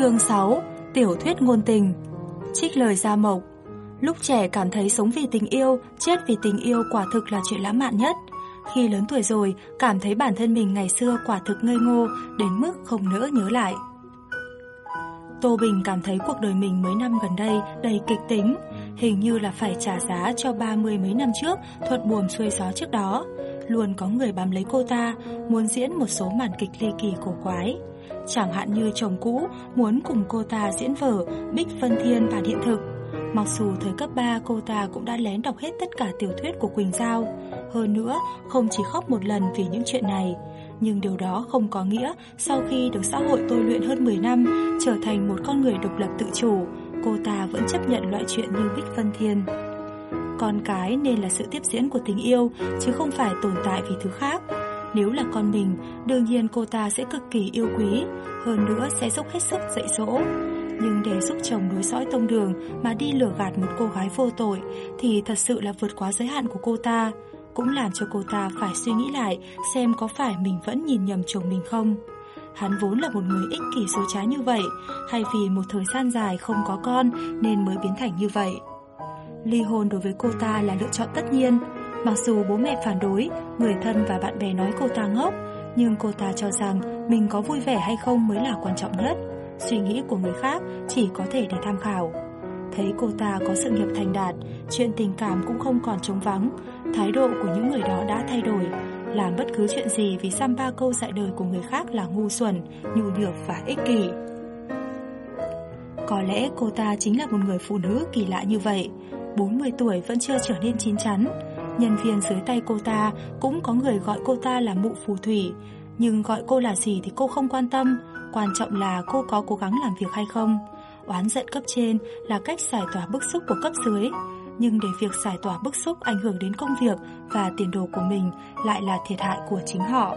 Chương 6 Tiểu thuyết ngôn tình Trích lời Gia Mộc Lúc trẻ cảm thấy sống vì tình yêu, chết vì tình yêu quả thực là chuyện lãng mạn nhất. Khi lớn tuổi rồi, cảm thấy bản thân mình ngày xưa quả thực ngây ngô đến mức không nỡ nhớ lại. Tô Bình cảm thấy cuộc đời mình mấy năm gần đây đầy kịch tính, hình như là phải trả giá cho ba mươi mấy năm trước thuận buồm xuôi gió trước đó. Luôn có người bám lấy cô ta, muốn diễn một số màn kịch ly kỳ cổ quái. Chẳng hạn như chồng cũ muốn cùng cô ta diễn vở Bích Phân Thiên và hiện thực. Mặc dù thời cấp 3 cô ta cũng đã lén đọc hết tất cả tiểu thuyết của Quỳnh Giao. Hơn nữa, không chỉ khóc một lần vì những chuyện này. Nhưng điều đó không có nghĩa sau khi được xã hội tôi luyện hơn 10 năm, trở thành một con người độc lập tự chủ, cô ta vẫn chấp nhận loại chuyện như Bích Phân Thiên. Con cái nên là sự tiếp diễn của tình yêu, chứ không phải tồn tại vì thứ khác. Nếu là con mình, đương nhiên cô ta sẽ cực kỳ yêu quý, hơn nữa sẽ dốc hết sức dạy dỗ. Nhưng để giúp chồng đối dõi tông đường mà đi lừa gạt một cô gái vô tội thì thật sự là vượt quá giới hạn của cô ta, cũng làm cho cô ta phải suy nghĩ lại xem có phải mình vẫn nhìn nhầm chồng mình không. Hắn vốn là một người ích kỷ số trái như vậy, hay vì một thời gian dài không có con nên mới biến thành như vậy. Ly hôn đối với cô ta là lựa chọn tất nhiên, Mặc dù bố mẹ phản đối, người thân và bạn bè nói cô ta ngốc, nhưng cô ta cho rằng mình có vui vẻ hay không mới là quan trọng nhất. Suy nghĩ của người khác chỉ có thể để tham khảo. Thấy cô ta có sự nghiệp thành đạt, chuyện tình cảm cũng không còn trống vắng, thái độ của những người đó đã thay đổi. Làm bất cứ chuyện gì vì xăm ba câu dạy đời của người khác là ngu xuẩn, nhu nhược và ích kỷ. Có lẽ cô ta chính là một người phụ nữ kỳ lạ như vậy, 40 tuổi vẫn chưa trở nên chín chắn. Nhân viên dưới tay cô ta cũng có người gọi cô ta là mụ phù thủy, nhưng gọi cô là gì thì cô không quan tâm, quan trọng là cô có cố gắng làm việc hay không. Oán giận cấp trên là cách giải tỏa bức xúc của cấp dưới, nhưng để việc giải tỏa bức xúc ảnh hưởng đến công việc và tiền đồ của mình lại là thiệt hại của chính họ.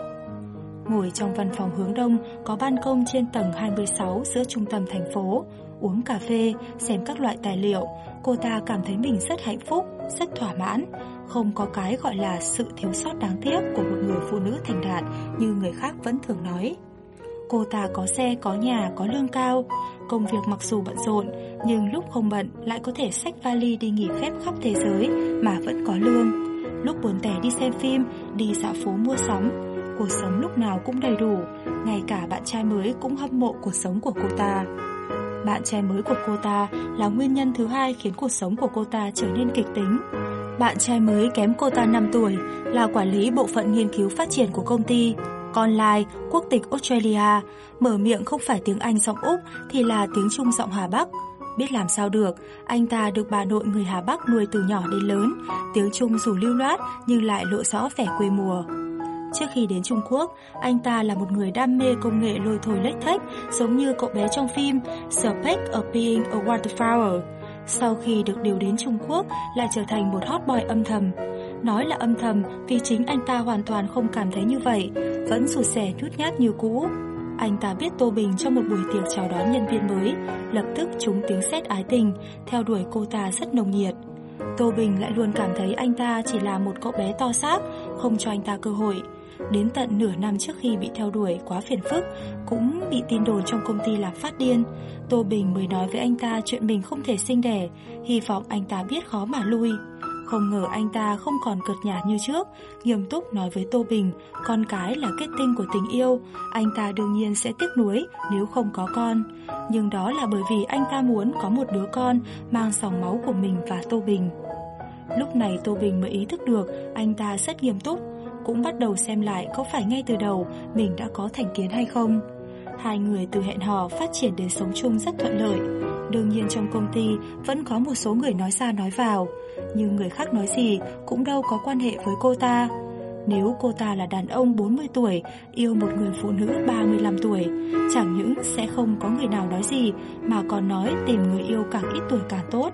Ngồi trong văn phòng hướng đông có ban công trên tầng 26 giữa trung tâm thành phố, uống cà phê, xem các loại tài liệu, cô ta cảm thấy mình rất hạnh phúc, rất thỏa mãn, không có cái gọi là sự thiếu sót đáng tiếc của một người phụ nữ thành đạt như người khác vẫn thường nói. Cô ta có xe, có nhà, có lương cao, công việc mặc dù bận rộn, nhưng lúc không bận lại có thể xách vali đi nghỉ phép khắp thế giới mà vẫn có lương. Lúc buồn tẻ đi xem phim, đi dạo phố mua sắm, cuộc sống lúc nào cũng đầy đủ, ngay cả bạn trai mới cũng hâm mộ cuộc sống của cô ta. Bạn trai mới của cô ta là nguyên nhân thứ hai khiến cuộc sống của cô ta trở nên kịch tính. Bạn trai mới kém cô ta 5 tuổi, là quản lý bộ phận nghiên cứu phát triển của công ty. Con lai, quốc tịch Australia, mở miệng không phải tiếng Anh giọng Úc thì là tiếng Trung giọng Hà Bắc. Biết làm sao được, anh ta được bà nội người Hà Bắc nuôi từ nhỏ đến lớn, tiếng Trung dù lưu loát nhưng lại lộ rõ vẻ quê mùa. Trước khi đến Trung Quốc, anh ta là một người đam mê công nghệ lôi thôi lếch thách, giống như cậu bé trong phim The Peck of Being a Wildflower. Sau khi được điều đến Trung Quốc, lại trở thành một hot boy âm thầm. Nói là âm thầm vì chính anh ta hoàn toàn không cảm thấy như vậy, vẫn sụt sẻ nhút nhát như cũ. Anh ta biết Tô Bình trong một buổi tiệc chào đón nhân viên mới, lập tức trúng tiếng sét ái tình, theo đuổi cô ta rất nồng nhiệt. Tô Bình lại luôn cảm thấy anh ta chỉ là một cậu bé to xác, không cho anh ta cơ hội. Đến tận nửa năm trước khi bị theo đuổi quá phiền phức, cũng bị tin đồn trong công ty làm phát điên. Tô Bình mới nói với anh ta chuyện mình không thể sinh đẻ, hy vọng anh ta biết khó mà lui. Không ngờ anh ta không còn cợt nhả như trước, nghiêm túc nói với Tô Bình, con cái là kết tinh của tình yêu, anh ta đương nhiên sẽ tiếc nuối nếu không có con. Nhưng đó là bởi vì anh ta muốn có một đứa con mang dòng máu của mình và Tô Bình. Lúc này Tô Bình mới ý thức được anh ta rất nghiêm túc, cũng bắt đầu xem lại có phải ngay từ đầu mình đã có thành kiến hay không. Hai người từ hẹn hò phát triển đến sống chung rất thuận lợi. Đương nhiên trong công ty vẫn có một số người nói ra nói vào, nhưng người khác nói gì cũng đâu có quan hệ với cô ta. Nếu cô ta là đàn ông 40 tuổi yêu một người phụ nữ 35 tuổi, chẳng những sẽ không có người nào nói gì mà còn nói tìm người yêu càng ít tuổi càng tốt.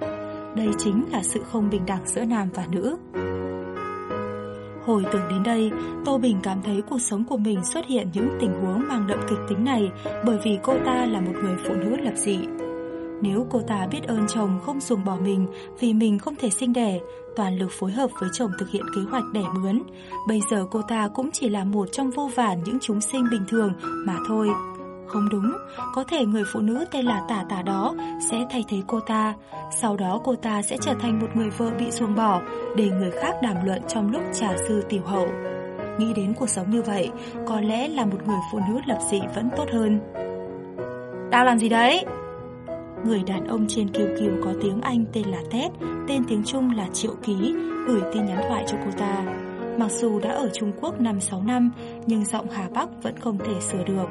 Đây chính là sự không bình đẳng giữa nam và nữ. Hồi tưởng đến đây, Tô Bình cảm thấy cuộc sống của mình xuất hiện những tình huống mang đậm kịch tính này bởi vì cô ta là một người phụ nữ lập dị. Nếu cô ta biết ơn chồng không dùng bỏ mình vì mình không thể sinh đẻ, toàn lực phối hợp với chồng thực hiện kế hoạch đẻ mướn. bây giờ cô ta cũng chỉ là một trong vô vàn những chúng sinh bình thường mà thôi. Không đúng, có thể người phụ nữ tên là Tả Tả đó sẽ thay thế cô ta, sau đó cô ta sẽ trở thành một người vợ bị ruồng bỏ để người khác đàm luận trong lúc trà sư tiểu hậu. Nghĩ đến cuộc sống như vậy, có lẽ là một người phụ nữ lập dị vẫn tốt hơn. Tao làm gì đấy? Người đàn ông trên kiều kiều có tiếng Anh tên là Tết, tên tiếng Trung là Triệu Ký, gửi tin nhắn thoại cho cô ta. Mặc dù đã ở Trung Quốc 5-6 năm, nhưng giọng Hà Bắc vẫn không thể sửa được.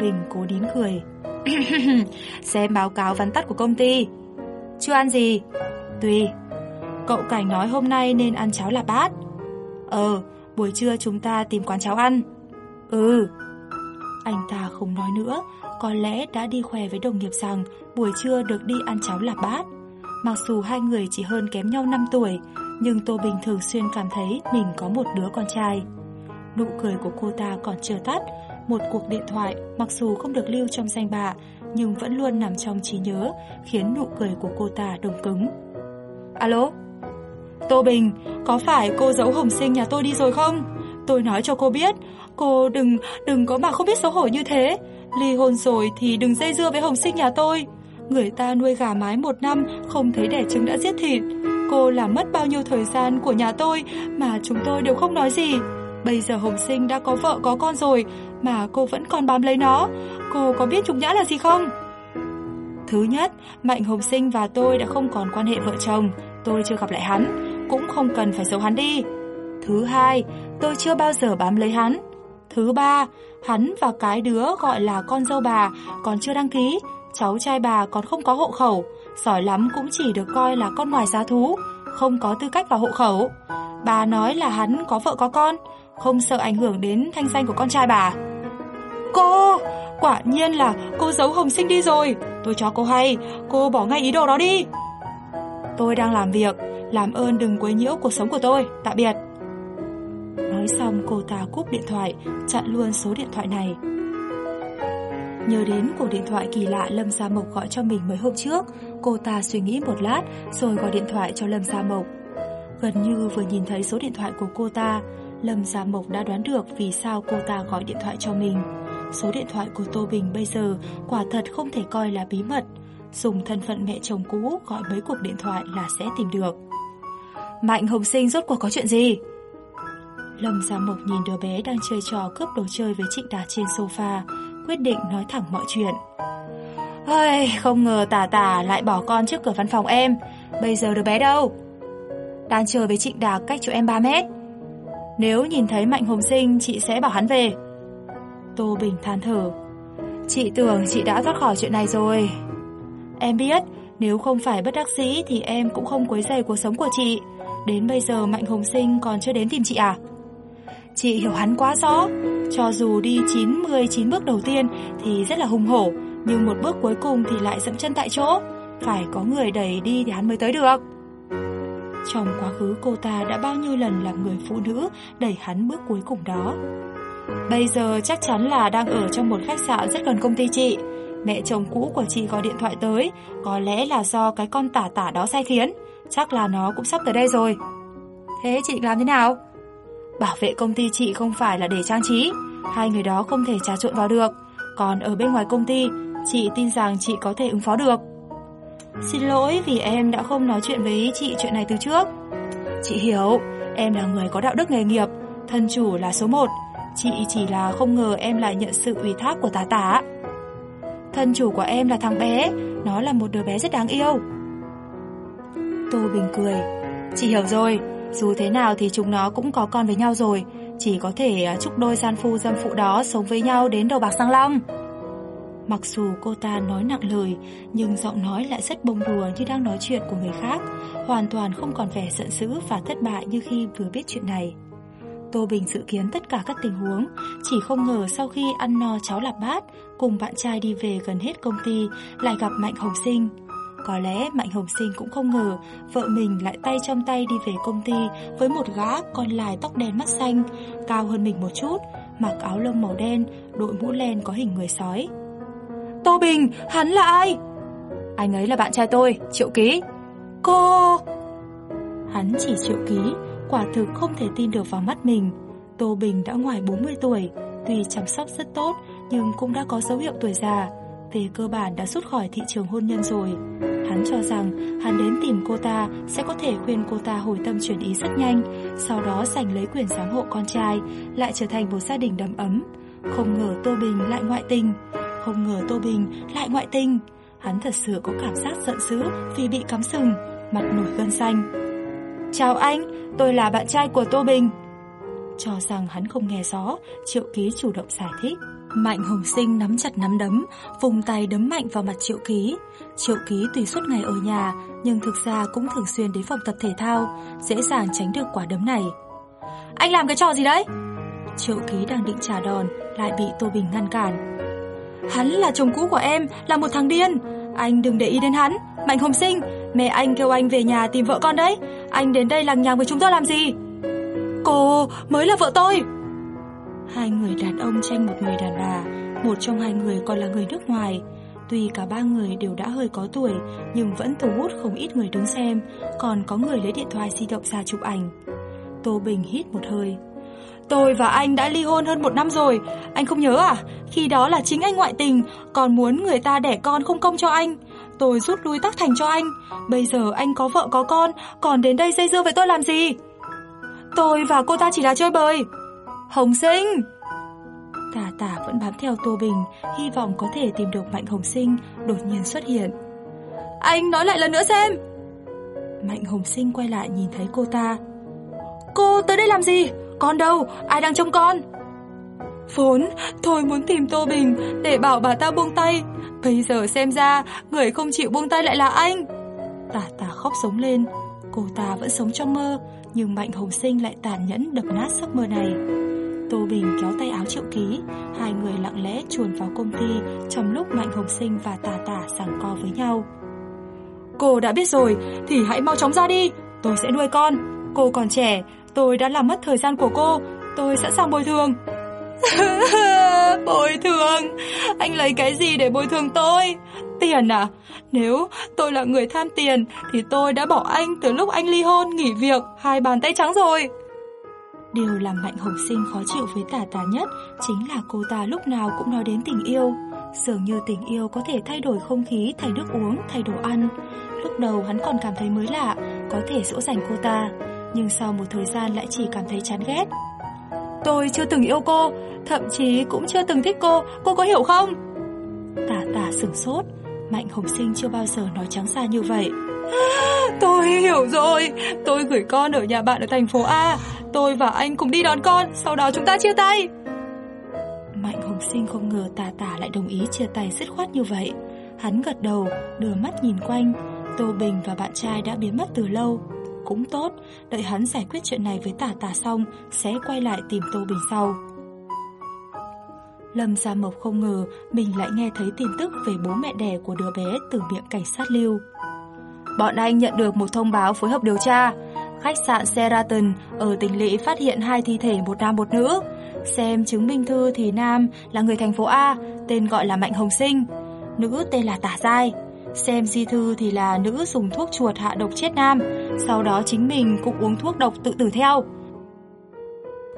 Bình cố nín cười. Xem báo cáo vắn tắt của công ty. Chưa ăn gì? Tùy. Cậu Cảnh nói hôm nay nên ăn cháo là bát. Ờ, buổi trưa chúng ta tìm quán cháo ăn. Ừ. Anh ta không nói nữa, có lẽ đã đi khoe với đồng nghiệp rằng buổi trưa được đi ăn cháo là bát. Mặc dù hai người chỉ hơn kém nhau 5 tuổi, nhưng Tô Bình thường xuyên cảm thấy mình có một đứa con trai. Nụ cười của cô ta còn chưa tắt, một cuộc điện thoại mặc dù không được lưu trong danh bạ nhưng vẫn luôn nằm trong trí nhớ, khiến nụ cười của cô ta đồng cứng. Alo? Tô Bình, có phải cô giấu Hồng Sinh nhà tôi đi rồi không? Tôi nói cho cô biết, cô đừng, đừng có mà không biết xấu hổ như thế. Ly hôn rồi thì đừng dây dưa với Hồng Sinh nhà tôi. Người ta nuôi gà mái một năm, không thấy đẻ trứng đã giết thịt. Cô làm mất bao nhiêu thời gian của nhà tôi mà chúng tôi đều không nói gì. Bây giờ Hồng Sinh đã có vợ có con rồi mà cô vẫn còn bám lấy nó. Cô có biết trục nhã là gì không? Thứ nhất, Mạnh Hồng Sinh và tôi đã không còn quan hệ vợ chồng. Tôi chưa gặp lại hắn, cũng không cần phải giấu hắn đi. Thứ hai, tôi chưa bao giờ bám lấy hắn. Thứ ba, hắn và cái đứa gọi là con dâu bà còn chưa đăng ký, cháu trai bà còn không có hộ khẩu, giỏi lắm cũng chỉ được coi là con ngoài giá thú, không có tư cách vào hộ khẩu. Bà nói là hắn có vợ có con, không sợ ảnh hưởng đến thanh danh của con trai bà. Cô, quả nhiên là cô giấu Hồng Sinh đi rồi. Tôi cho cô hay, cô bỏ ngay ý đồ đó đi. Tôi đang làm việc, làm ơn đừng quấy nhiễu cuộc sống của tôi, tạm biệt. Nói xong cô ta cúp điện thoại, chặn luôn số điện thoại này. Nhớ đến cuộc điện thoại kỳ lạ Lâm Gia Mộc gọi cho mình mấy hôm trước, cô ta suy nghĩ một lát rồi gọi điện thoại cho Lâm Gia Mộc. Gần như vừa nhìn thấy số điện thoại của cô ta, Lâm Gia Mộc đã đoán được vì sao cô ta gọi điện thoại cho mình. Số điện thoại của Tô Bình bây giờ quả thật không thể coi là bí mật. Dùng thân phận mẹ chồng cũ gọi mấy cuộc điện thoại là sẽ tìm được. Mạnh Hồng Sinh rốt cuộc có chuyện gì? Lâm Gia Mộc nhìn đứa bé đang chơi trò cướp đồ chơi với Trịnh Đạt trên sofa, quyết định nói thẳng mọi chuyện. Ôi, không ngờ tả tả lại bỏ con trước cửa văn phòng em. Bây giờ đứa bé đâu? Đang chơi với Trịnh Đạt cách chỗ em 3 mét. Nếu nhìn thấy Mạnh Hồng Sinh, chị sẽ bảo hắn về. Tô Bình than thở. Chị tưởng chị đã thoát khỏi chuyện này rồi. Em biết, nếu không phải bất đắc dĩ thì em cũng không quấy rầy cuộc sống của chị. Đến bây giờ Mạnh Hồng Sinh còn chưa đến tìm chị à? Chị hiểu hắn quá rõ, cho dù đi 99 bước đầu tiên thì rất là hùng hổ, nhưng một bước cuối cùng thì lại dẫm chân tại chỗ, phải có người đẩy đi thì hắn mới tới được. Trong quá khứ cô ta đã bao nhiêu lần làm người phụ nữ đẩy hắn bước cuối cùng đó. Bây giờ chắc chắn là đang ở trong một khách sạn rất gần công ty chị. Mẹ chồng cũ của chị gọi điện thoại tới, có lẽ là do cái con tả tả đó sai khiến. Chắc là nó cũng sắp tới đây rồi. Thế chị làm thế nào? Bảo vệ công ty chị không phải là để trang trí, hai người đó không thể trà trộn vào được. Còn ở bên ngoài công ty, chị tin rằng chị có thể ứng phó được. Xin lỗi vì em đã không nói chuyện với chị chuyện này từ trước. Chị hiểu, em là người có đạo đức nghề nghiệp, thân chủ là số 1. Chị chỉ là không ngờ em lại nhận sự ủy thác của tá tá Thân chủ của em là thằng bé, nó là một đứa bé rất đáng yêu. Tô Bình cười. Chị hiểu rồi, dù thế nào thì chúng nó cũng có con với nhau rồi, chỉ có thể à, chúc đôi gian phu dâm phụ đó sống với nhau đến đầu bạc sang long. Mặc dù cô ta nói nặng lời, nhưng giọng nói lại rất bông đùa như đang nói chuyện của người khác, hoàn toàn không còn vẻ giận dữ và thất bại như khi vừa biết chuyện này. Tô Bình dự kiến tất cả các tình huống, chỉ không ngờ sau khi ăn no cháo lạp bát, cùng bạn trai đi về gần hết công ty, lại gặp Mạnh Hồng Sinh. Có lẽ Mạnh Hồng Sinh cũng không ngờ vợ mình lại tay trong tay đi về công ty với một gã con lại tóc đen mắt xanh, cao hơn mình một chút, mặc áo lông màu đen, đội mũ len có hình người sói. Tô Bình, hắn là ai? Anh ấy là bạn trai tôi, Triệu Ký. Cô... Hắn chỉ Triệu Ký, quả thực không thể tin được vào mắt mình. Tô Bình đã ngoài 40 tuổi, tuy chăm sóc rất tốt nhưng cũng đã có dấu hiệu tuổi già. Về cơ bản đã rút khỏi thị trường hôn nhân rồi. Hắn cho rằng hắn đến tìm cô ta sẽ có thể khuyên cô ta hồi tâm chuyển ý rất nhanh, sau đó giành lấy quyền giám hộ con trai, lại trở thành một gia đình đầm ấm. Không ngờ Tô Bình lại ngoại tình, không ngờ Tô Bình lại ngoại tình. Hắn thật sự có cảm giác giận dữ vì bị cắm sừng, mặt nổi gân xanh. Chào anh, tôi là bạn trai của Tô Bình. Cho rằng hắn không nghe rõ, Triệu Ký chủ động giải thích. Mạnh Hồng Sinh nắm chặt nắm đấm, vùng tay đấm mạnh vào mặt Triệu Ký. Triệu Ký tùy suốt ngày ở nhà, nhưng thực ra cũng thường xuyên đến phòng tập thể thao, dễ dàng tránh được quả đấm này. Anh làm cái trò gì đấy? Triệu Ký đang định trả đòn, lại bị Tô Bình ngăn cản. Hắn là chồng cũ của em, là một thằng điên. Anh đừng để ý đến hắn. Mạnh Hồng Sinh, mẹ anh kêu anh về nhà tìm vợ con đấy. Anh đến đây lằng nhằng với chúng tôi làm gì? Cô mới là vợ tôi. Hai người đàn ông tranh một người đàn bà, một trong hai người còn là người nước ngoài. Tuy cả ba người đều đã hơi có tuổi, nhưng vẫn thu hút không ít người đứng xem, còn có người lấy điện thoại di động ra chụp ảnh. Tô Bình hít một hơi. Tôi và anh đã ly hôn hơn một năm rồi, anh không nhớ à? Khi đó là chính anh ngoại tình, còn muốn người ta đẻ con không công cho anh. Tôi rút lui tắc thành cho anh. Bây giờ anh có vợ có con, còn đến đây dây dưa với tôi làm gì? Tôi và cô ta chỉ là chơi bời. Hồng Sinh! Tà tà vẫn bám theo Tô Bình, hy vọng có thể tìm được Mạnh Hồng Sinh đột nhiên xuất hiện. Anh nói lại lần nữa xem! Mạnh Hồng Sinh quay lại nhìn thấy cô ta. Cô tới đây làm gì? Con đâu? Ai đang trông con? Vốn, tôi muốn tìm Tô Bình để bảo bà ta buông tay. Bây giờ xem ra, người không chịu buông tay lại là anh. Tà tà khóc sống lên. Cô ta vẫn sống trong mơ, nhưng Mạnh Hồng Sinh lại tàn nhẫn đập nát giấc mơ này. Tô Bình kéo tay áo Triệu Ký, hai người lặng lẽ chuồn vào công ty trong lúc Mạnh Hồng Sinh và Tà Tà giằng co với nhau. Cô đã biết rồi, thì hãy mau chóng ra đi, tôi sẽ nuôi con. Cô còn trẻ, tôi đã làm mất thời gian của cô, tôi sẵn sàng bồi thường. bồi thường? Anh lấy cái gì để bồi thường tôi? Tiền à? Nếu tôi là người tham tiền thì tôi đã bỏ anh từ lúc anh ly hôn, nghỉ việc, hai bàn tay trắng rồi. Điều làm Mạnh Hồng Sinh khó chịu với tả tả nhất chính là cô ta lúc nào cũng nói đến tình yêu. Dường như tình yêu có thể thay đổi không khí thành nước uống, thay đồ ăn. Lúc đầu hắn còn cảm thấy mới lạ, có thể dỗ dành cô ta, nhưng sau một thời gian lại chỉ cảm thấy chán ghét. Tôi chưa từng yêu cô, thậm chí cũng chưa từng thích cô, cô có hiểu không? Tả tả sửng sốt, Mạnh Hồng Sinh chưa bao giờ nói trắng ra như vậy. Tôi hiểu rồi, tôi gửi con ở nhà bạn ở thành phố A, tôi và anh cùng đi đón con, sau đó chúng ta chia tay. Mạnh Hồng Sinh không ngờ tà tả lại đồng ý chia tay dứt khoát như vậy. Hắn gật đầu, đưa mắt nhìn quanh, Tô Bình và bạn trai đã biến mất từ lâu. Cũng tốt, đợi hắn giải quyết chuyện này với tà tà xong, sẽ quay lại tìm Tô Bình sau. Lâm Gia Mộc không ngờ mình lại nghe thấy tin tức về bố mẹ đẻ của đứa bé từ miệng cảnh sát lưu. Bọn anh nhận được một thông báo phối hợp điều tra. Khách sạn Sheraton ở tỉnh Lỵ phát hiện hai thi thể một nam một nữ. Xem chứng minh thư thì nam là người thành phố A, tên gọi là Mạnh Hồng Sinh. Nữ tên là Tả Giai. Xem di thư thì là nữ dùng thuốc chuột hạ độc chết nam, sau đó chính mình cũng uống thuốc độc tự tử theo.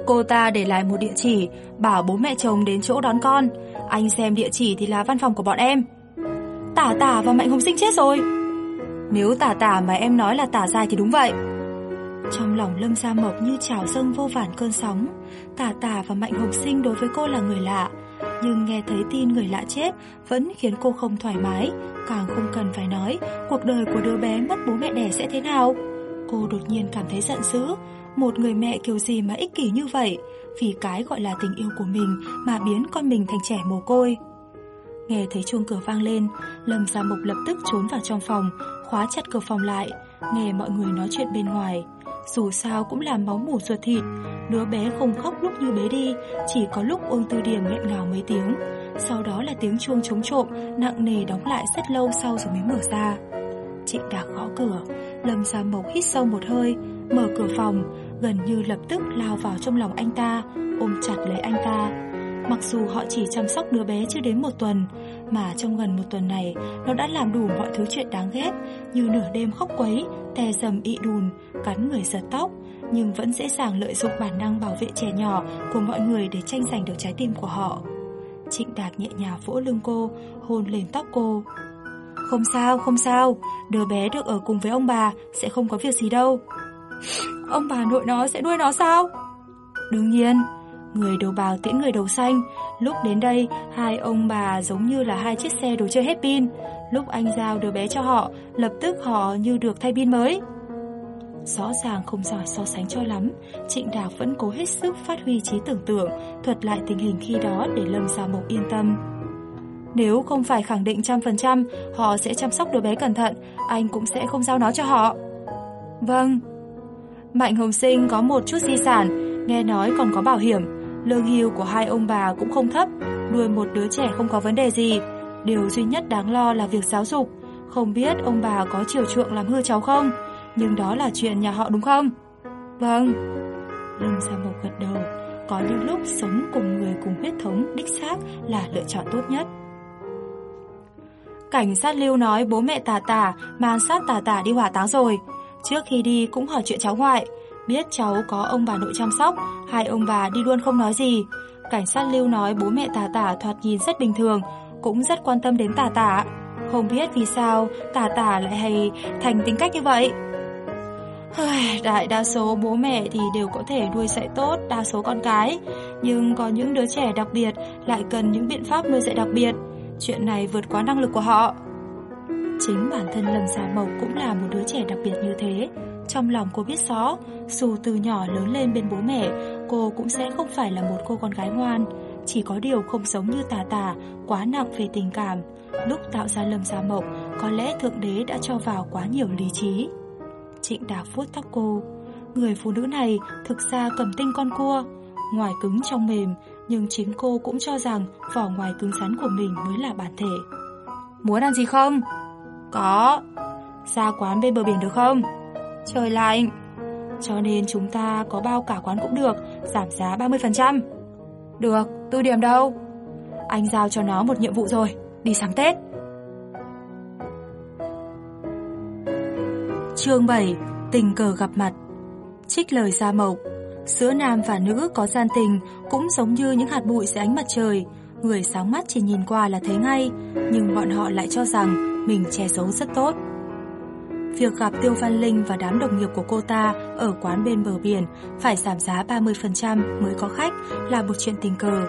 Cô ta để lại một địa chỉ, bảo bố mẹ chồng đến chỗ đón con. Anh xem địa chỉ thì là văn phòng của bọn em. Tả tả và Mạnh Hồng Sinh chết rồi. Nếu tả tả mà em nói là tả dài thì đúng vậy. Trong lòng Lâm Gia Mộc như trào dâng vô vàn cơn sóng. Tả tả và Mạnh Hồng Sinh đối với cô là người lạ. Nhưng nghe thấy tin người lạ chết vẫn khiến cô không thoải mái. Càng không cần phải nói cuộc đời của đứa bé mất bố mẹ đẻ sẽ thế nào. Cô đột nhiên cảm thấy giận dữ. Một người mẹ kiểu gì mà ích kỷ như vậy, Vì cái gọi là tình yêu của mình Mà biến con mình thành trẻ mồ côi Nghe thấy chuông cửa vang lên, Lâm Gia mộc lập tức trốn vào trong phòng, Khóa chặt cửa phòng lại, Nghe mọi người nói chuyện bên ngoài dù sao cũng là máu mủ ruột thịt. Đứa bé không khóc lúc như bé đi, Chỉ có lúc Uông Tư Điểm nghẹn ngào mấy tiếng. Sau đó là tiếng chuông chống trộm, Nặng nề đóng lại rất lâu sau rồi mới mở ra. Trịnh Đạc gõ cửa, Lâm Gia Mộc hít sâu một hơi, Mở cửa phòng, Gần như lập tức lao vào trong lòng anh ta, Ôm chặt lấy anh ta. Mặc dù họ chỉ chăm sóc đứa bé chưa đến một tuần mà trong gần một tuần này Nó đã làm đủ mọi thứ chuyện đáng ghét Như nửa đêm khóc quấy Tè dầm ị đùn Cắn người giật tóc Nhưng vẫn dễ dàng lợi dụng bản năng bảo vệ trẻ nhỏ Của mọi người để tranh giành được trái tim của họ. Trịnh Đạt nhẹ nhàng vỗ lưng cô Hôn lên tóc cô. Không sao, không sao Đứa bé được ở cùng với ông bà Sẽ không có việc gì đâu. Ông bà nội nó sẽ nuôi nó sao? Đương nhiên Người đầu bào tiễn người đầu xanh Lúc đến đây, Hai ông bà giống như là hai chiếc xe đồ chơi hết pin. Lúc anh giao đứa bé cho họ, Lập tức họ như được thay pin mới. Rõ ràng không giỏi so sánh cho lắm, Trịnh Đào vẫn cố hết sức phát huy trí tưởng tượng, Thuật lại tình hình khi đó để Lâm Gia Mộc yên tâm. Nếu không phải khẳng định trăm phần trăm, Họ sẽ chăm sóc đứa bé cẩn thận, Anh cũng sẽ không giao nó cho họ. Vâng. Mạnh Hồng Sinh có một chút di sản, Nghe nói còn có bảo hiểm. Lương hưu của hai ông bà cũng không thấp, Nuôi một đứa trẻ không có vấn đề gì. Điều duy nhất đáng lo là việc giáo dục. Không biết ông bà có chiều chuộng làm hư cháu không? Nhưng đó là chuyện nhà họ đúng không? Vâng. Lâm Gia Mộc gật đầu. Có những lúc sống cùng người cùng huyết thống, Đích xác là lựa chọn tốt nhất. Cảnh sát lưu nói bố mẹ tà tà, Mang sát tà tà đi hỏa táng rồi. Trước khi đi cũng hỏi chuyện cháu ngoại. Biết cháu có ông bà nội chăm sóc, Hai ông bà đi luôn không nói gì. Cảnh sát lưu nói bố mẹ tà tà thoạt nhìn rất bình thường, Cũng rất quan tâm đến tà tà Không biết vì sao tà tà lại hay thành tính cách như vậy. Đại đa số bố mẹ thì đều có thể nuôi dạy tốt đa số con cái, Nhưng có những đứa trẻ đặc biệt lại cần những biện pháp nuôi dạy đặc biệt. Chuyện này vượt quá năng lực của họ. Chính bản thân Lâm Gia Mộc cũng là một đứa trẻ đặc biệt như thế. Trong lòng cô biết rõ Dù từ nhỏ lớn lên bên bố mẹ Cô cũng sẽ không phải là một cô con gái ngoan. Chỉ có điều không giống như tà tà Quá nặng về tình cảm. Lúc tạo ra Lâm Gia Mộc Có lẽ Thượng Đế đã cho vào quá nhiều lý trí. Trịnh Đạc vuốt tóc cô. Người phụ nữ này thực ra cầm tinh con cua Ngoài cứng trong mềm Nhưng chính cô cũng cho rằng Vỏ ngoài cứng rắn của mình mới là bản thể. Muốn ăn gì không? Có. Ra quán bên bờ biển được không? Trời lạnh. Cho nên chúng ta có bao cả quán cũng được Giảm giá 30% Được, tư điểm đâu? Anh giao cho nó một nhiệm vụ rồi Đi sáng Tết. Chương 7 Tình cờ gặp mặt. Trích lời Gia Mộc Giữa nam và nữ có gian tình Cũng giống như những hạt bụi dưới ánh mặt trời. Người sáng mắt chỉ nhìn qua là thấy ngay Nhưng bọn họ lại cho rằng mình che giấu rất tốt. Việc gặp Tiêu Văn Linh và đám đồng nghiệp của cô ta ở quán bên bờ biển phải giảm giá 30% mới có khách là một chuyện tình cờ.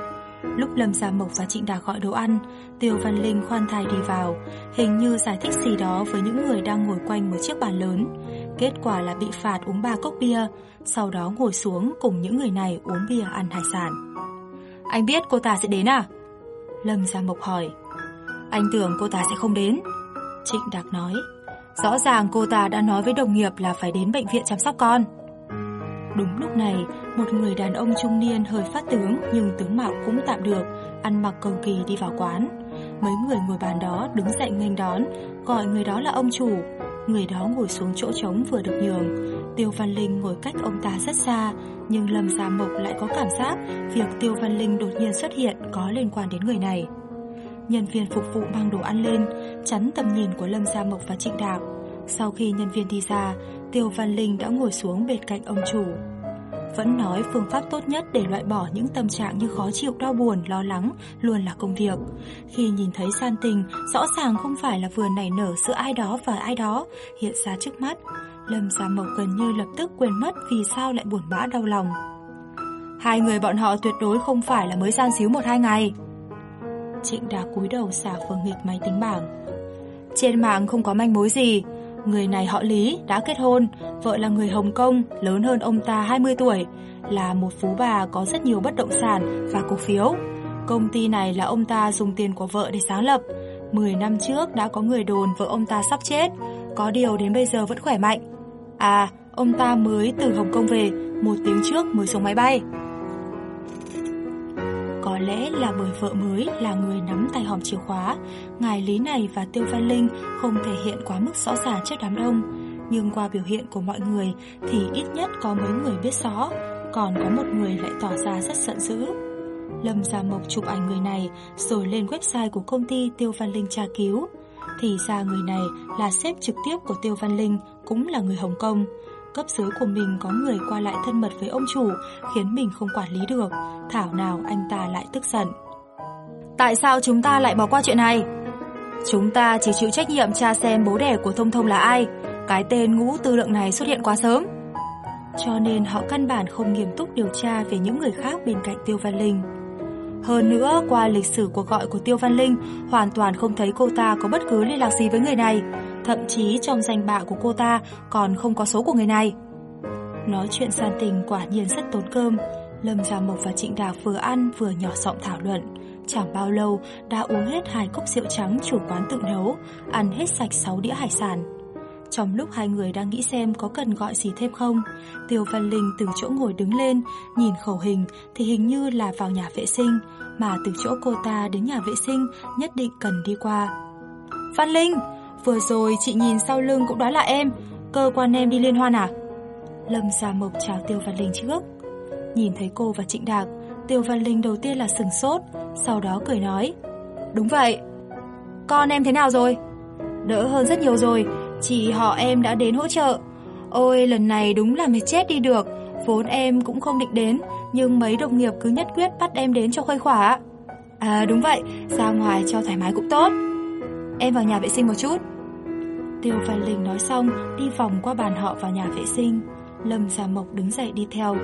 Lúc Lâm Gia Mộc và Trịnh Đà gọi đồ ăn, Tiêu Văn Linh khoan thai đi vào, hình như giải thích gì đó với những người đang ngồi quanh một chiếc bàn lớn. Kết quả là bị phạt uống ba cốc bia, sau đó ngồi xuống cùng những người này uống bia ăn hải sản. Anh biết cô ta sẽ đến à? Lâm Gia Mộc hỏi. Anh tưởng cô ta sẽ không đến. Trịnh Đạc nói Rõ ràng cô ta đã nói với đồng nghiệp là phải đến bệnh viện chăm sóc con Đúng lúc này, một người đàn ông trung niên hơi phát tướng nhưng tướng mạo cũng tạm được, ăn mặc cầu kỳ đi vào quán. Mấy người ngồi bàn đó đứng dậy nghênh đón, gọi người đó là ông chủ. Người đó ngồi xuống chỗ trống vừa được nhường. Tiêu Văn Linh ngồi cách ông ta rất xa, nhưng Lâm Gia Mộc lại có cảm giác việc Tiêu Văn Linh đột nhiên xuất hiện có liên quan đến người này. Nhân viên phục vụ mang đồ ăn lên Chắn tầm nhìn của Lâm Gia Mộc và Trịnh Đạc Sau khi nhân viên đi ra Tiêu Văn Linh đã ngồi xuống bên cạnh ông chủ Vẫn nói phương pháp tốt nhất để loại bỏ những tâm trạng như khó chịu đau buồn, lo lắng luôn là công việc. Khi nhìn thấy san tình, rõ ràng không phải là vừa nảy nở giữa ai đó và ai đó hiện ra trước mắt. Lâm Gia Mộc gần như lập tức quên mất vì sao lại buồn bã đau lòng. Hai người bọn họ tuyệt đối không phải là mới gian xíu một hai ngày. Trịnh đã cúi đầu xả phần nghịch máy tính bảng. Trên mạng không có manh mối gì. Người này họ Lý, đã kết hôn, vợ là người Hồng Kông, lớn hơn ông ta 20 tuổi, là một phú bà có rất nhiều bất động sản và cổ phiếu. Công ty này là ông ta dùng tiền của vợ để sáng lập. 10 năm trước đã có người đồn vợ ông ta sắp chết, có điều đến bây giờ vẫn khỏe mạnh. À, Ông ta mới từ Hồng Kông về, một tiếng trước mới xuống máy bay. Lẽ là bởi vợ mới là người nắm tay hòm chìa khóa, ngài Lý này và Tiêu Văn Linh không thể hiện quá mức rõ ràng trước đám đông. Nhưng qua biểu hiện của mọi người thì ít nhất có mấy người biết rõ, còn có một người lại tỏ ra rất giận dữ. Lâm Gia Mộc chụp ảnh người này rồi lên website của công ty Tiêu Văn Linh tra cứu. Thì ra người này là sếp trực tiếp của Tiêu Văn Linh, cũng là người Hồng Kông. Cấp dưới của mình có người qua lại thân mật với ông chủ, khiến mình không quản lý được. Thảo nào anh ta lại tức giận. Tại sao chúng ta lại bỏ qua chuyện này? Chúng ta chỉ chịu trách nhiệm tra xem bố đẻ của Thông Thông là ai. Cái tên ngũ tư lượng này xuất hiện quá sớm. Cho nên họ căn bản không nghiêm túc điều tra về những người khác bên cạnh Tiêu Văn Linh. Hơn nữa, qua lịch sử cuộc gọi của Tiêu Văn Linh, hoàn toàn không thấy cô ta có bất cứ liên lạc gì với người này. Thậm chí trong danh bạ của cô ta còn không có số của người này. Nói chuyện san tình quả nhiên rất tốn cơm. Lâm Gia Mộc và Trịnh Đạc vừa ăn vừa nhỏ giọng thảo luận. Chẳng bao lâu đã uống hết hai cốc rượu trắng chủ quán tự nấu, ăn hết sạch 6 đĩa hải sản. Trong lúc hai người đang nghĩ xem có cần gọi gì thêm không, Tiêu Văn Linh từ chỗ ngồi đứng lên, nhìn khẩu hình thì hình như là vào nhà vệ sinh, mà từ chỗ cô ta đến nhà vệ sinh nhất định cần đi qua. Văn Linh, vừa rồi chị nhìn sau lưng cũng đoán là em, cơ quan em đi liên hoan à? Lâm Gia Mộc chào Tiêu Văn Linh trước. Nhìn thấy cô và Trịnh Đạc, Tiêu Văn Linh đầu tiên là sừng sốt, sau đó cười nói. Đúng vậy. Con em thế nào rồi? Đỡ hơn rất nhiều rồi, Chị họ em đã đến hỗ trợ Ôi lần này đúng là mệt chết đi được Vốn em cũng không định đến Nhưng mấy đồng nghiệp cứ nhất quyết bắt em đến cho khuây khỏa À đúng vậy Ra ngoài cho thoải mái cũng tốt Em vào nhà vệ sinh một chút Tiêu Văn Linh nói xong Đi vòng qua bàn họ vào nhà vệ sinh. Lâm Gia Mộc đứng dậy đi theo.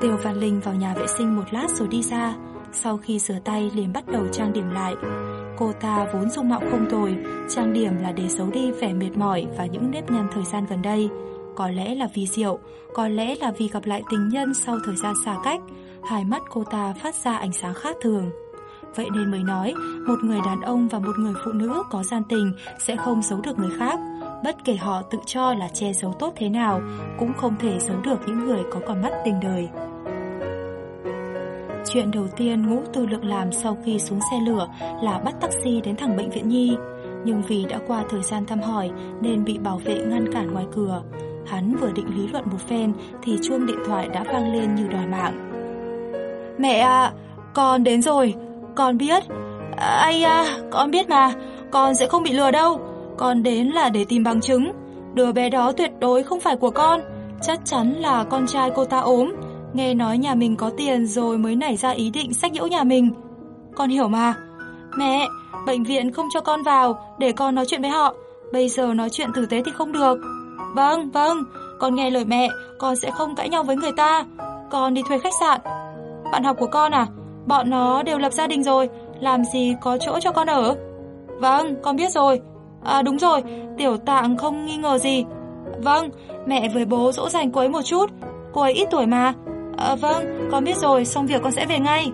Tiêu Văn Linh vào nhà vệ sinh một lát rồi đi ra. Sau khi rửa tay liền bắt đầu trang điểm lại. Cô ta vốn dung mạo không tồi, trang điểm là để giấu đi vẻ mệt mỏi và những nếp nhăn thời gian gần đây. Có lẽ là vì rượu, có lẽ là vì gặp lại tình nhân sau thời gian xa cách, hai mắt cô ta phát ra ánh sáng khác thường. Vậy nên mới nói, một người đàn ông và một người phụ nữ có gian tình sẽ không giấu được người khác. Bất kể họ tự cho là che giấu tốt thế nào, cũng không thể giấu được những người có con mắt tình đời. Chuyện đầu tiên Ngũ Tư Lượng làm sau khi xuống xe lửa là bắt taxi đến thẳng bệnh viện Nhi. Nhưng vì đã qua thời gian thăm hỏi nên bị bảo vệ ngăn cản ngoài cửa. Hắn vừa định lý luận một phen thì chuông điện thoại đã vang lên như đòi mạng. Mẹ à, con đến rồi, con biết. Ây à, con biết mà, con sẽ không bị lừa đâu. Con đến là để tìm bằng chứng. Đứa bé đó tuyệt đối không phải của con. Chắc chắn là con trai cô ta ốm Nghe nói nhà mình có tiền rồi mới nảy ra ý định sách nhiễu nhà mình. Con hiểu mà. Mẹ, bệnh viện không cho con vào để con nói chuyện với họ. Bây giờ nói chuyện tử tế thì không được. Vâng, vâng, con nghe lời mẹ, con sẽ không cãi nhau với người ta. Con đi thuê khách sạn. Bạn học của con à? Bọn nó đều lập gia đình rồi, làm gì có chỗ cho con ở? Vâng, con biết rồi. À đúng rồi, tiểu tạng không nghi ngờ gì. Vâng, mẹ với bố dỗ dành cô ấy một chút. Cô ấy ít tuổi mà, À, vâng, con biết rồi, xong việc con sẽ về ngay.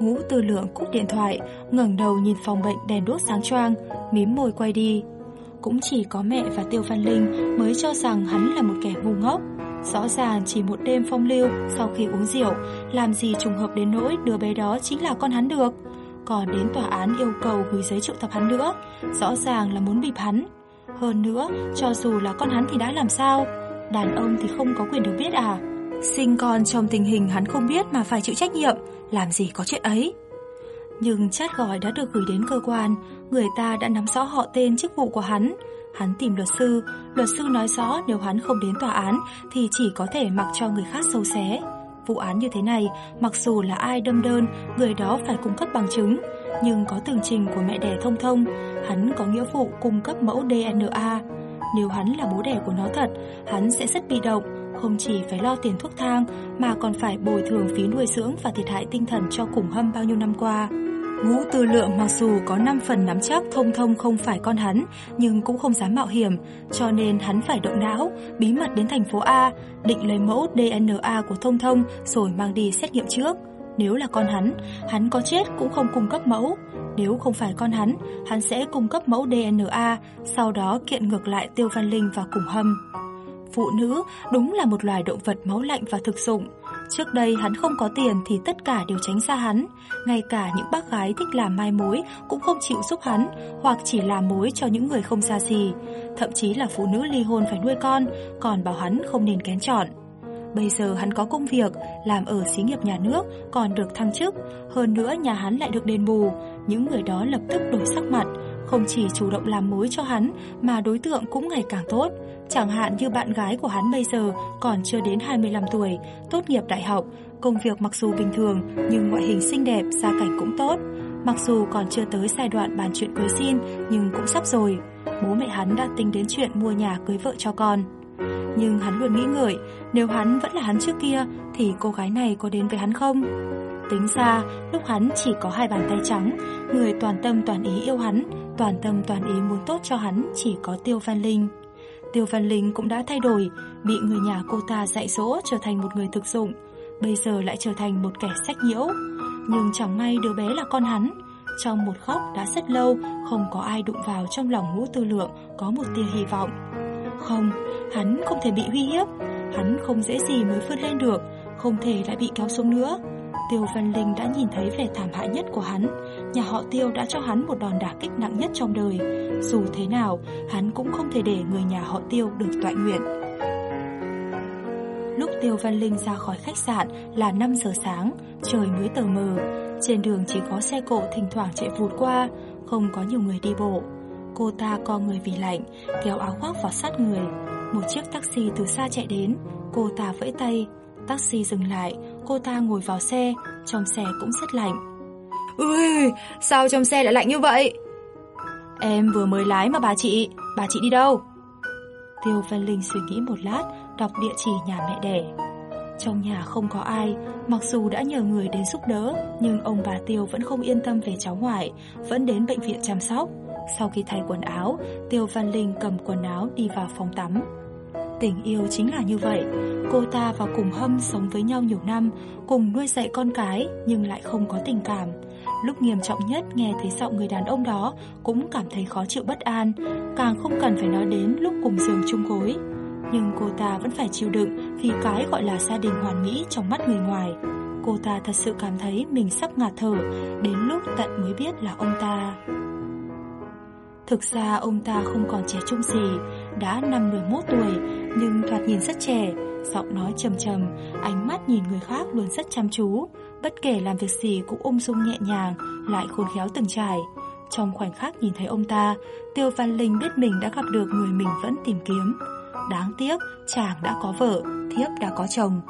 Ngũ tư lượng cúp điện thoại, ngẩng đầu nhìn phòng bệnh đèn đuốc sáng choang, mím môi quay đi. Cũng chỉ có mẹ và Tiêu Văn Linh mới cho rằng hắn là một kẻ ngu ngốc. Rõ ràng chỉ một đêm phong lưu sau khi uống rượu, làm gì trùng hợp đến nỗi đứa bé đó chính là con hắn được. Còn đến tòa án yêu cầu gửi giấy triệu tập hắn nữa, rõ ràng là muốn bịp hắn. Hơn nữa, cho dù là con hắn thì đã làm sao? Đàn ông thì không có quyền được biết à Sinh con trong tình hình hắn không biết mà phải chịu trách nhiệm Làm gì có chuyện ấy Nhưng chat gọi đã được gửi đến cơ quan Người ta đã nắm rõ họ tên chức vụ của hắn Hắn tìm luật sư. Luật sư nói rõ nếu hắn không đến tòa án Thì chỉ có thể mặc cho người khác sâu xé. Vụ án như thế này Mặc dù là ai đâm đơn Người đó phải cung cấp bằng chứng. Nhưng có tường trình của mẹ đẻ thông thông Hắn có nghĩa vụ cung cấp mẫu DNA nếu hắn là bố đẻ của nó thật, hắn sẽ rất bị động, không chỉ phải lo tiền thuốc thang mà còn phải bồi thường phí nuôi dưỡng và thiệt hại tinh thần cho cùng hâm bao nhiêu năm qua. Ngũ Tư Lượng mặc dù có 5 phần nắm chắc thông thông không phải con hắn, nhưng cũng không dám mạo hiểm, cho nên hắn phải động não, bí mật đến thành phố A, định lấy mẫu DNA của thông thông rồi mang đi xét nghiệm trước. Nếu là con hắn, hắn có chết cũng không cung cấp mẫu. Nếu không phải con hắn, hắn sẽ cung cấp mẫu DNA, sau đó kiện ngược lại Tiêu Văn Linh và cùng hâm. Phụ nữ đúng là một loài động vật máu lạnh và thực dụng. Trước đây hắn không có tiền thì tất cả đều tránh xa hắn, ngay cả những bác gái thích làm mai mối cũng không chịu giúp hắn, hoặc chỉ làm mối cho những người không xa xỉ. Thậm chí là phụ nữ ly hôn phải nuôi con, còn bảo hắn không nên kén chọn. Bây giờ hắn có công việc, làm ở xí nghiệp nhà nước, còn được thăng chức, hơn nữa nhà hắn lại được đền bù. Những người đó lập tức đổi sắc mặt, không chỉ chủ động làm mối cho hắn mà đối tượng cũng ngày càng tốt. Chẳng hạn như bạn gái của hắn bây giờ còn chưa đến 25 tuổi, tốt nghiệp đại học, công việc mặc dù bình thường nhưng ngoại hình xinh đẹp, gia cảnh cũng tốt. Mặc dù còn chưa tới giai đoạn bàn chuyện cưới xin nhưng cũng sắp rồi. Bố mẹ hắn đã tính đến chuyện mua nhà cưới vợ cho con. Nhưng hắn luôn nghĩ ngợi, nếu hắn vẫn là hắn trước kia thì cô gái này có đến với hắn không? Tính ra, lúc hắn chỉ có hai bàn tay trắng, người toàn tâm toàn ý yêu hắn, toàn tâm toàn ý muốn tốt cho hắn chỉ có Tiêu Văn Linh. Tiêu Văn Linh cũng đã thay đổi, bị người nhà cô ta dạy dỗ trở thành một người thực dụng, bây giờ lại trở thành một kẻ sách nhiễu. Nhưng chẳng may đứa bé là con hắn. Trong một khóc đã rất lâu, không có ai đụng vào trong lòng ngũ tư lượng có một tia hy vọng. Không, hắn không thể bị uy hiếp, hắn không dễ gì mới vươn lên được, không thể lại bị kéo xuống nữa. Tiêu Văn Linh đã nhìn thấy vẻ thảm hại nhất của hắn Nhà họ Tiêu đã cho hắn một đòn đả kích nặng nhất trong đời. Dù thế nào, hắn cũng không thể để người nhà họ Tiêu được tọa nguyện. Lúc Tiêu Văn Linh ra khỏi khách sạn là 5 giờ sáng Trời mới tờ mờ. Trên đường chỉ có xe cộ thỉnh thoảng chạy vụt qua Không có nhiều người đi bộ. Cô ta co người vì lạnh Kéo áo khoác vào sát người. Một chiếc taxi từ xa chạy đến Cô ta vẫy tay. Taxi dừng lại, cô ta ngồi vào xe, trong xe cũng rất lạnh. Ui, sao trong xe lại lạnh như vậy? Em vừa mới lái mà bà chị, bà chị đi đâu? Tiêu Văn Linh suy nghĩ một lát, đọc địa chỉ nhà mẹ đẻ. Trong nhà không có ai, mặc dù đã nhờ người đến giúp đỡ, nhưng ông bà Tiêu vẫn không yên tâm về cháu ngoại, vẫn đến bệnh viện chăm sóc. Sau khi thay quần áo, Tiêu Văn Linh cầm quần áo đi vào phòng tắm. Tình yêu chính là như vậy Cô ta và cùng hâm sống với nhau nhiều năm Cùng nuôi dạy con cái Nhưng lại không có tình cảm Lúc nghiêm trọng nhất nghe thấy giọng người đàn ông đó Cũng cảm thấy khó chịu bất an Càng không cần phải nói đến lúc cùng giường chung gối. Nhưng cô ta vẫn phải chịu đựng Vì cái gọi là gia đình hoàn mỹ trong mắt người ngoài. Cô ta thật sự cảm thấy mình sắp ngạt thở Đến lúc tận mới biết là ông ta. Thực ra ông ta không còn trẻ trung gì, đã năm 11 tuổi, nhưng thoạt nhìn rất trẻ, giọng nói trầm trầm, ánh mắt nhìn người khác luôn rất chăm chú, bất kể làm việc gì cũng ung dung nhẹ nhàng, lại khôn khéo từng trải. Trong khoảnh khắc nhìn thấy ông ta, Tiêu Văn Linh biết mình đã gặp được người mình vẫn tìm kiếm. Đáng tiếc, chàng đã có vợ, thiếp đã có chồng.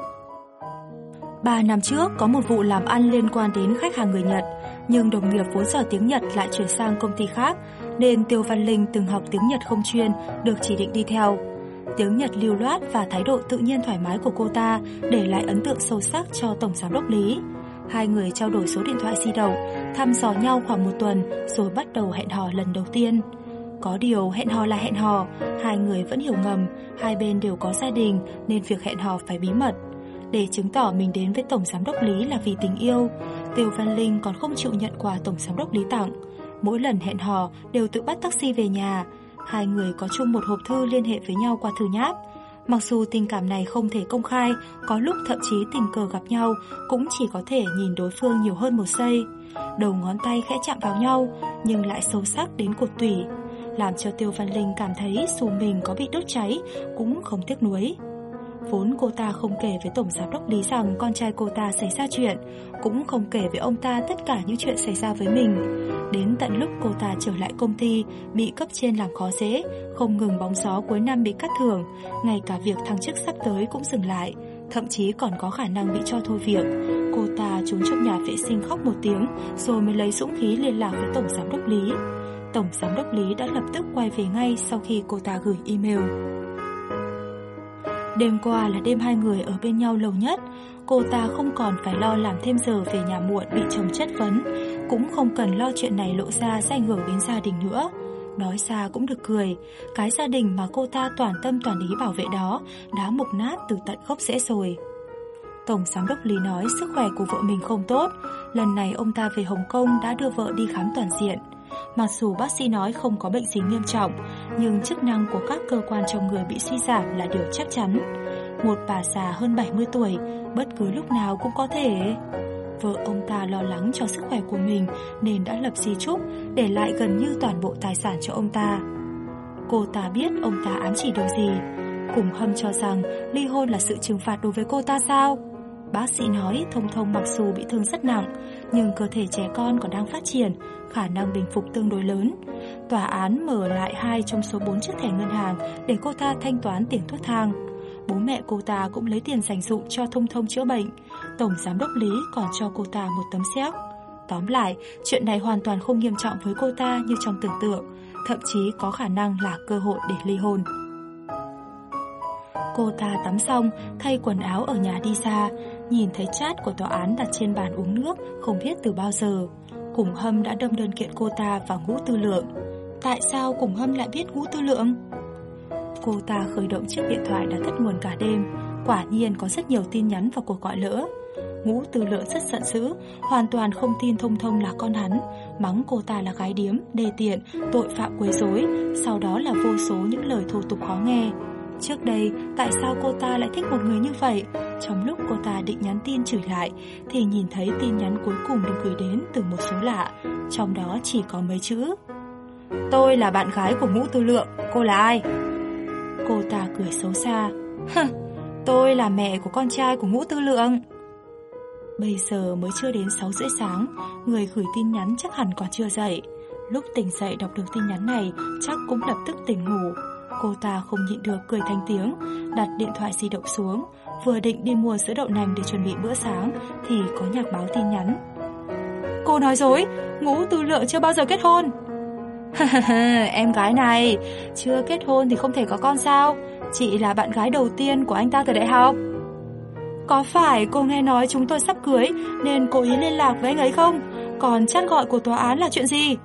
Ba năm trước, có một vụ làm ăn liên quan đến khách hàng người Nhật, nhưng đồng nghiệp vốn giỏi tiếng Nhật lại chuyển sang công ty khác, nên Tiêu Văn Linh từng học tiếng Nhật không chuyên, được chỉ định đi theo. Tiếng Nhật lưu loát và thái độ tự nhiên thoải mái của cô ta để lại ấn tượng sâu sắc cho Tổng Giám đốc Lý. Hai người trao đổi số điện thoại di động, thăm dò nhau khoảng một tuần rồi bắt đầu hẹn hò lần đầu tiên. Có điều hẹn hò là hẹn hò, hai người vẫn hiểu ngầm, hai bên đều có gia đình nên việc hẹn hò phải bí mật. Để chứng tỏ mình đến với Tổng Giám đốc Lý là vì tình yêu, Tiêu Văn Linh còn không chịu nhận quà Tổng Giám đốc Lý tặng. Mỗi lần hẹn hò đều tự bắt taxi về nhà Hai người có chung một hộp thư liên hệ với nhau qua thư nháp Mặc dù tình cảm này không thể công khai, Có lúc thậm chí tình cờ gặp nhau Cũng chỉ có thể nhìn đối phương nhiều hơn một giây. Đầu ngón tay khẽ chạm vào nhau, Nhưng lại sâu sắc đến cột tủy, Làm cho Tiêu Văn Linh cảm thấy Dù mình có bị đốt cháy Cũng không tiếc nuối. Vốn cô ta không kể với Tổng Giám đốc Lý rằng con trai cô ta xảy ra chuyện, cũng không kể với ông ta tất cả những chuyện xảy ra với mình. Đến tận lúc cô ta trở lại công ty, bị cấp trên làm khó dễ, không ngừng bóng gió cuối năm bị cắt thưởng, ngay cả việc thăng chức sắp tới cũng dừng lại, thậm chí còn có khả năng bị cho thôi việc. Cô ta trốn trong nhà vệ sinh khóc một tiếng, rồi mới lấy dũng khí liên lạc với Tổng Giám đốc Lý. Tổng Giám đốc Lý đã lập tức quay về ngay sau khi cô ta gửi email. Đêm qua là đêm hai người ở bên nhau lâu nhất. Cô ta không còn phải lo làm thêm giờ về nhà muộn bị chồng chất vấn Cũng không cần lo chuyện này lộ ra sẽ ảnh hưởng đến gia đình nữa. Nói ra cũng được cười Cái gia đình mà cô ta toàn tâm toàn ý bảo vệ đó Đã mục nát từ tận gốc rễ rồi. Tổng giám đốc Lý nói sức khỏe của vợ mình không tốt, lần này ông ta về Hồng Kông đã đưa vợ đi khám toàn diện. Mặc dù bác sĩ nói không có bệnh gì nghiêm trọng, nhưng chức năng của các cơ quan trong người bị suy giảm là điều chắc chắn. Một bà già hơn 70 tuổi, bất cứ lúc nào cũng có thể... Vợ ông ta lo lắng cho sức khỏe của mình nên đã lập di chúc để lại gần như toàn bộ tài sản cho ông ta. Cô ta biết ông ta ám chỉ điều gì. Cùng hâm cho rằng ly hôn là sự trừng phạt đối với cô ta sao? Bác sĩ nói Thông Thông mặc dù bị thương rất nặng, nhưng cơ thể trẻ con còn đang phát triển, khả năng bình phục tương đối lớn. Tòa án mở lại hai trong số bốn chiếc thẻ ngân hàng để cô ta thanh toán tiền thuốc thang. Bố mẹ cô ta cũng lấy tiền dành dụng cho Thông Thông chữa bệnh. Tổng giám đốc Lý còn cho cô ta một tấm séc. Tóm lại, chuyện này hoàn toàn không nghiêm trọng với cô ta như trong tưởng tượng, thậm chí có khả năng là cơ hội để ly hôn. Cô ta tắm xong, thay quần áo ở nhà đi ra, nhìn thấy chat của tòa án đặt trên bàn uống nước, không biết từ bao giờ. Cùng Hâm đã đâm đơn kiện cô ta và ngũ tư lượng. Tại sao Cùng Hâm lại biết ngũ tư lượng? Cô ta khởi động chiếc điện thoại đã tắt nguồn cả đêm, quả nhiên có rất nhiều tin nhắn và cuộc gọi lỡ. Ngũ tư lượng rất giận dữ, hoàn toàn không tin thông thông là con hắn, mắng cô ta là gái điếm, đê tiện, tội phạm quấy rối, sau đó là vô số những lời thô tục khó nghe. Trước đây, tại sao cô ta lại thích một người như vậy? Trong lúc cô ta định nhắn tin chửi lại, thì nhìn thấy tin nhắn cuối cùng được gửi đến từ một số lạ, trong đó chỉ có mấy chữ. Tôi là bạn gái của ngũ tư lượng, cô là ai? Cô ta cười xấu xa. tôi là mẹ của con trai của ngũ tư lượng. Bây giờ mới chưa đến 6 rưỡi sáng, người gửi tin nhắn chắc hẳn còn chưa dậy. Lúc tỉnh dậy đọc được tin nhắn này, chắc cũng lập tức tỉnh ngủ. Cô ta không nhịn được cười thành tiếng, đặt điện thoại di động xuống, vừa định đi mua sữa đậu nành để chuẩn bị bữa sáng thì có nhạc báo tin nhắn. Cô nói dối, ngũ tư lượng chưa bao giờ kết hôn. em gái này, chưa kết hôn thì không thể có con sao? Chị là bạn gái đầu tiên của anh ta từ đại học. Có phải cô nghe nói chúng tôi sắp cưới nên cố ý liên lạc với anh ấy không? Còn chát gọi của tòa án là chuyện gì?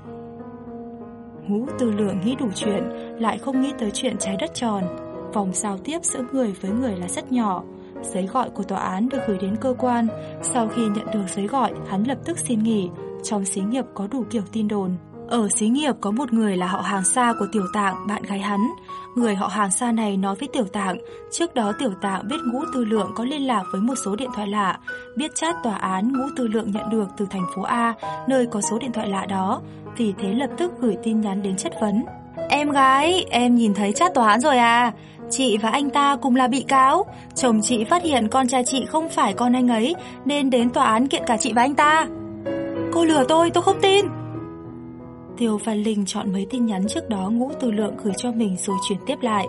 Ngũ tư lượng nghĩ đủ chuyện, lại không nghĩ tới chuyện trái đất tròn. Vòng giao tiếp giữa người với người là rất nhỏ. Giấy gọi của tòa án được gửi đến cơ quan. Sau khi nhận được giấy gọi, hắn lập tức xin nghỉ. Trong xí nghiệp có đủ kiểu tin đồn. Ở xí nghiệp có một người là họ hàng xa của Tiểu Tạng, bạn gái hắn. Người họ hàng xa này nói với Tiểu Tạng, trước đó Tiểu Tạng biết Ngũ Tư Lượng có liên lạc với một số điện thoại lạ, biết chat tòa án Ngũ Tư Lượng nhận được từ thành phố A, nơi có số điện thoại lạ đó, vì thế lập tức gửi tin nhắn đến chất vấn. Em gái, em nhìn thấy chat tòa án rồi à? Chị và anh ta cùng là bị cáo, chồng chị phát hiện con trai chị không phải con anh ấy nên đến tòa án kiện cả chị và anh ta. Cô lừa tôi, tôi không tin. Thiều và Linh chọn mấy tin nhắn trước đó ngũ từ lượng gửi cho mình rồi chuyển tiếp lại.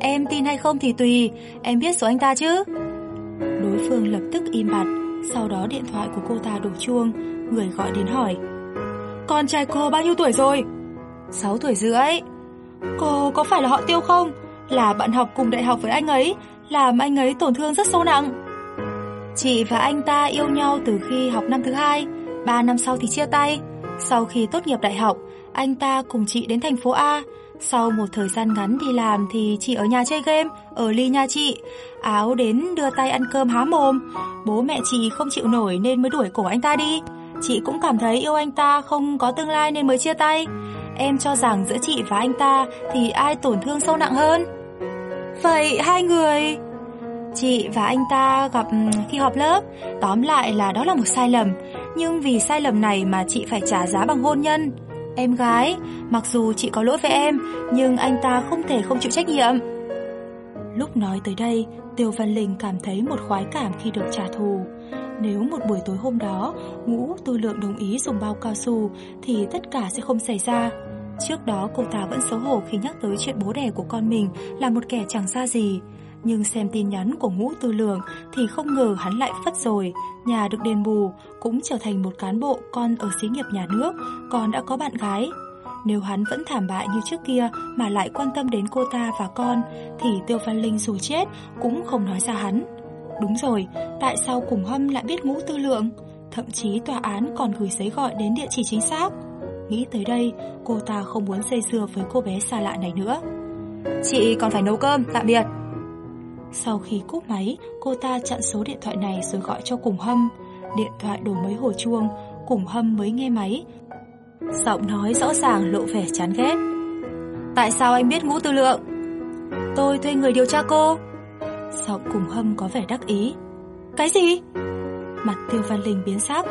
Em tin hay không thì tùy, em biết số anh ta chứ? Đối phương lập tức im bặt, sau đó điện thoại của cô ta đổ chuông, người gọi đến hỏi. Con trai cô bao nhiêu tuổi rồi? 6 tuổi rưỡi. Cô có phải là họ tiêu không? Là bạn học cùng đại học với anh ấy, làm anh ấy tổn thương rất sâu nặng. Chị và anh ta yêu nhau từ khi học năm thứ hai, 3 năm sau thì chia tay. Sau khi tốt nghiệp đại học, anh ta cùng chị đến thành phố A. Sau một thời gian ngắn đi làm thì chị ở nhà chơi game, ở ly nhà chị. Áo đến đưa tay ăn cơm há mồm. Bố mẹ chị không chịu nổi nên mới đuổi cổ anh ta đi. Chị cũng cảm thấy yêu anh ta không có tương lai nên mới chia tay. Em cho rằng giữa chị và anh ta thì ai tổn thương sâu nặng hơn? Vậy hai người... Chị và anh ta gặp ừ, khi họp lớp, tóm lại là đó là một sai lầm. Nhưng vì sai lầm này mà chị phải trả giá bằng hôn nhân. Em gái, mặc dù chị có lỗi với em, nhưng anh ta không thể không chịu trách nhiệm. Lúc nói tới đây, Tiêu Văn Linh cảm thấy một khoái cảm khi được trả thù. Nếu một buổi tối hôm đó, ngũ tư lượng đồng ý dùng bao cao su thì tất cả sẽ không xảy ra. Trước đó cô ta vẫn xấu hổ khi nhắc tới chuyện bố đẻ của con mình là một kẻ chẳng ra gì. Nhưng xem tin nhắn của ngũ tư lượng thì không ngờ hắn lại phất rồi, nhà được đền bù, cũng trở thành một cán bộ con ở xí nghiệp nhà nước, còn đã có bạn gái. Nếu hắn vẫn thảm bại như trước kia mà lại quan tâm đến cô ta và con, thì Tiêu Văn Linh dù chết cũng không nói ra hắn. Đúng rồi, tại sao cùng hâm lại biết ngũ tư lượng? Thậm chí tòa án còn gửi giấy gọi đến địa chỉ chính xác. Nghĩ tới đây, cô ta không muốn dây dưa với cô bé xa lạ này nữa. Chị còn phải nấu cơm, tạm biệt. Sau khi cúp máy, cô ta chặn số điện thoại này rồi gọi cho Cùng Hâm. Điện thoại đổ mấy hồi chuông, Cùng Hâm mới nghe máy. Giọng nói rõ ràng lộ vẻ chán ghét. Tại sao anh biết ngũ tư lượng? Tôi thuê người điều tra cô. Giọng Cùng Hâm có vẻ đắc ý. Cái gì? Mặt Tiêu Văn Linh biến sắc.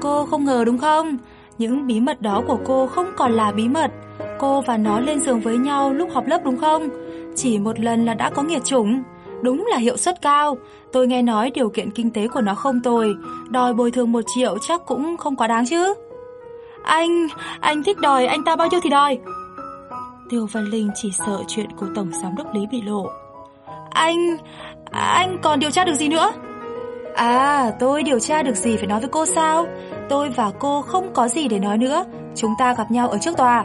Cô không ngờ đúng không? Những bí mật đó của cô không còn là bí mật. Cô và nó lên giường với nhau lúc học lớp đúng không? Chỉ một lần là đã có nghiệt chủng. Đúng là hiệu suất cao. Tôi nghe nói điều kiện kinh tế của nó không tồi. Đòi bồi thường một triệu chắc cũng không quá đáng chứ. Anh, anh thích đòi anh ta bao nhiêu thì đòi. Tiêu Văn Linh chỉ sợ chuyện của Tổng Giám đốc Lý bị lộ. Anh, anh còn điều tra được gì nữa? À, tôi điều tra được gì phải nói với cô sao? Tôi và cô không có gì để nói nữa. Chúng ta gặp nhau ở trước tòa.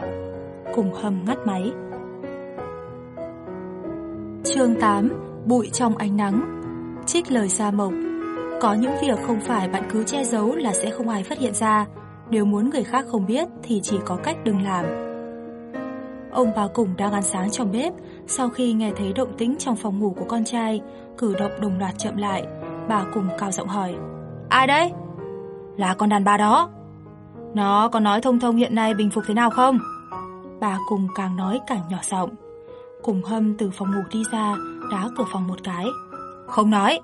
Cùng hầm ngắt máy. Chương 8 Bụi trong ánh nắng. Trích lời Sa Mộc, Có những việc không phải bạn cứ che giấu là sẽ không ai phát hiện ra. Nếu muốn người khác không biết thì chỉ có cách đừng làm. Ông bà Cùng đang ăn sáng trong bếp, Sau khi nghe thấy động tĩnh trong phòng ngủ của con trai, Cử động đồng loạt chậm lại. Bà Cùng cao giọng hỏi, Ai đấy? Là con đàn bà đó. Nó có nói thông thông hiện nay bình phục thế nào không? Bà Cùng càng nói càng nhỏ giọng. Cùng hâm từ phòng ngủ đi ra Đá cửa phòng một cái. Không nói.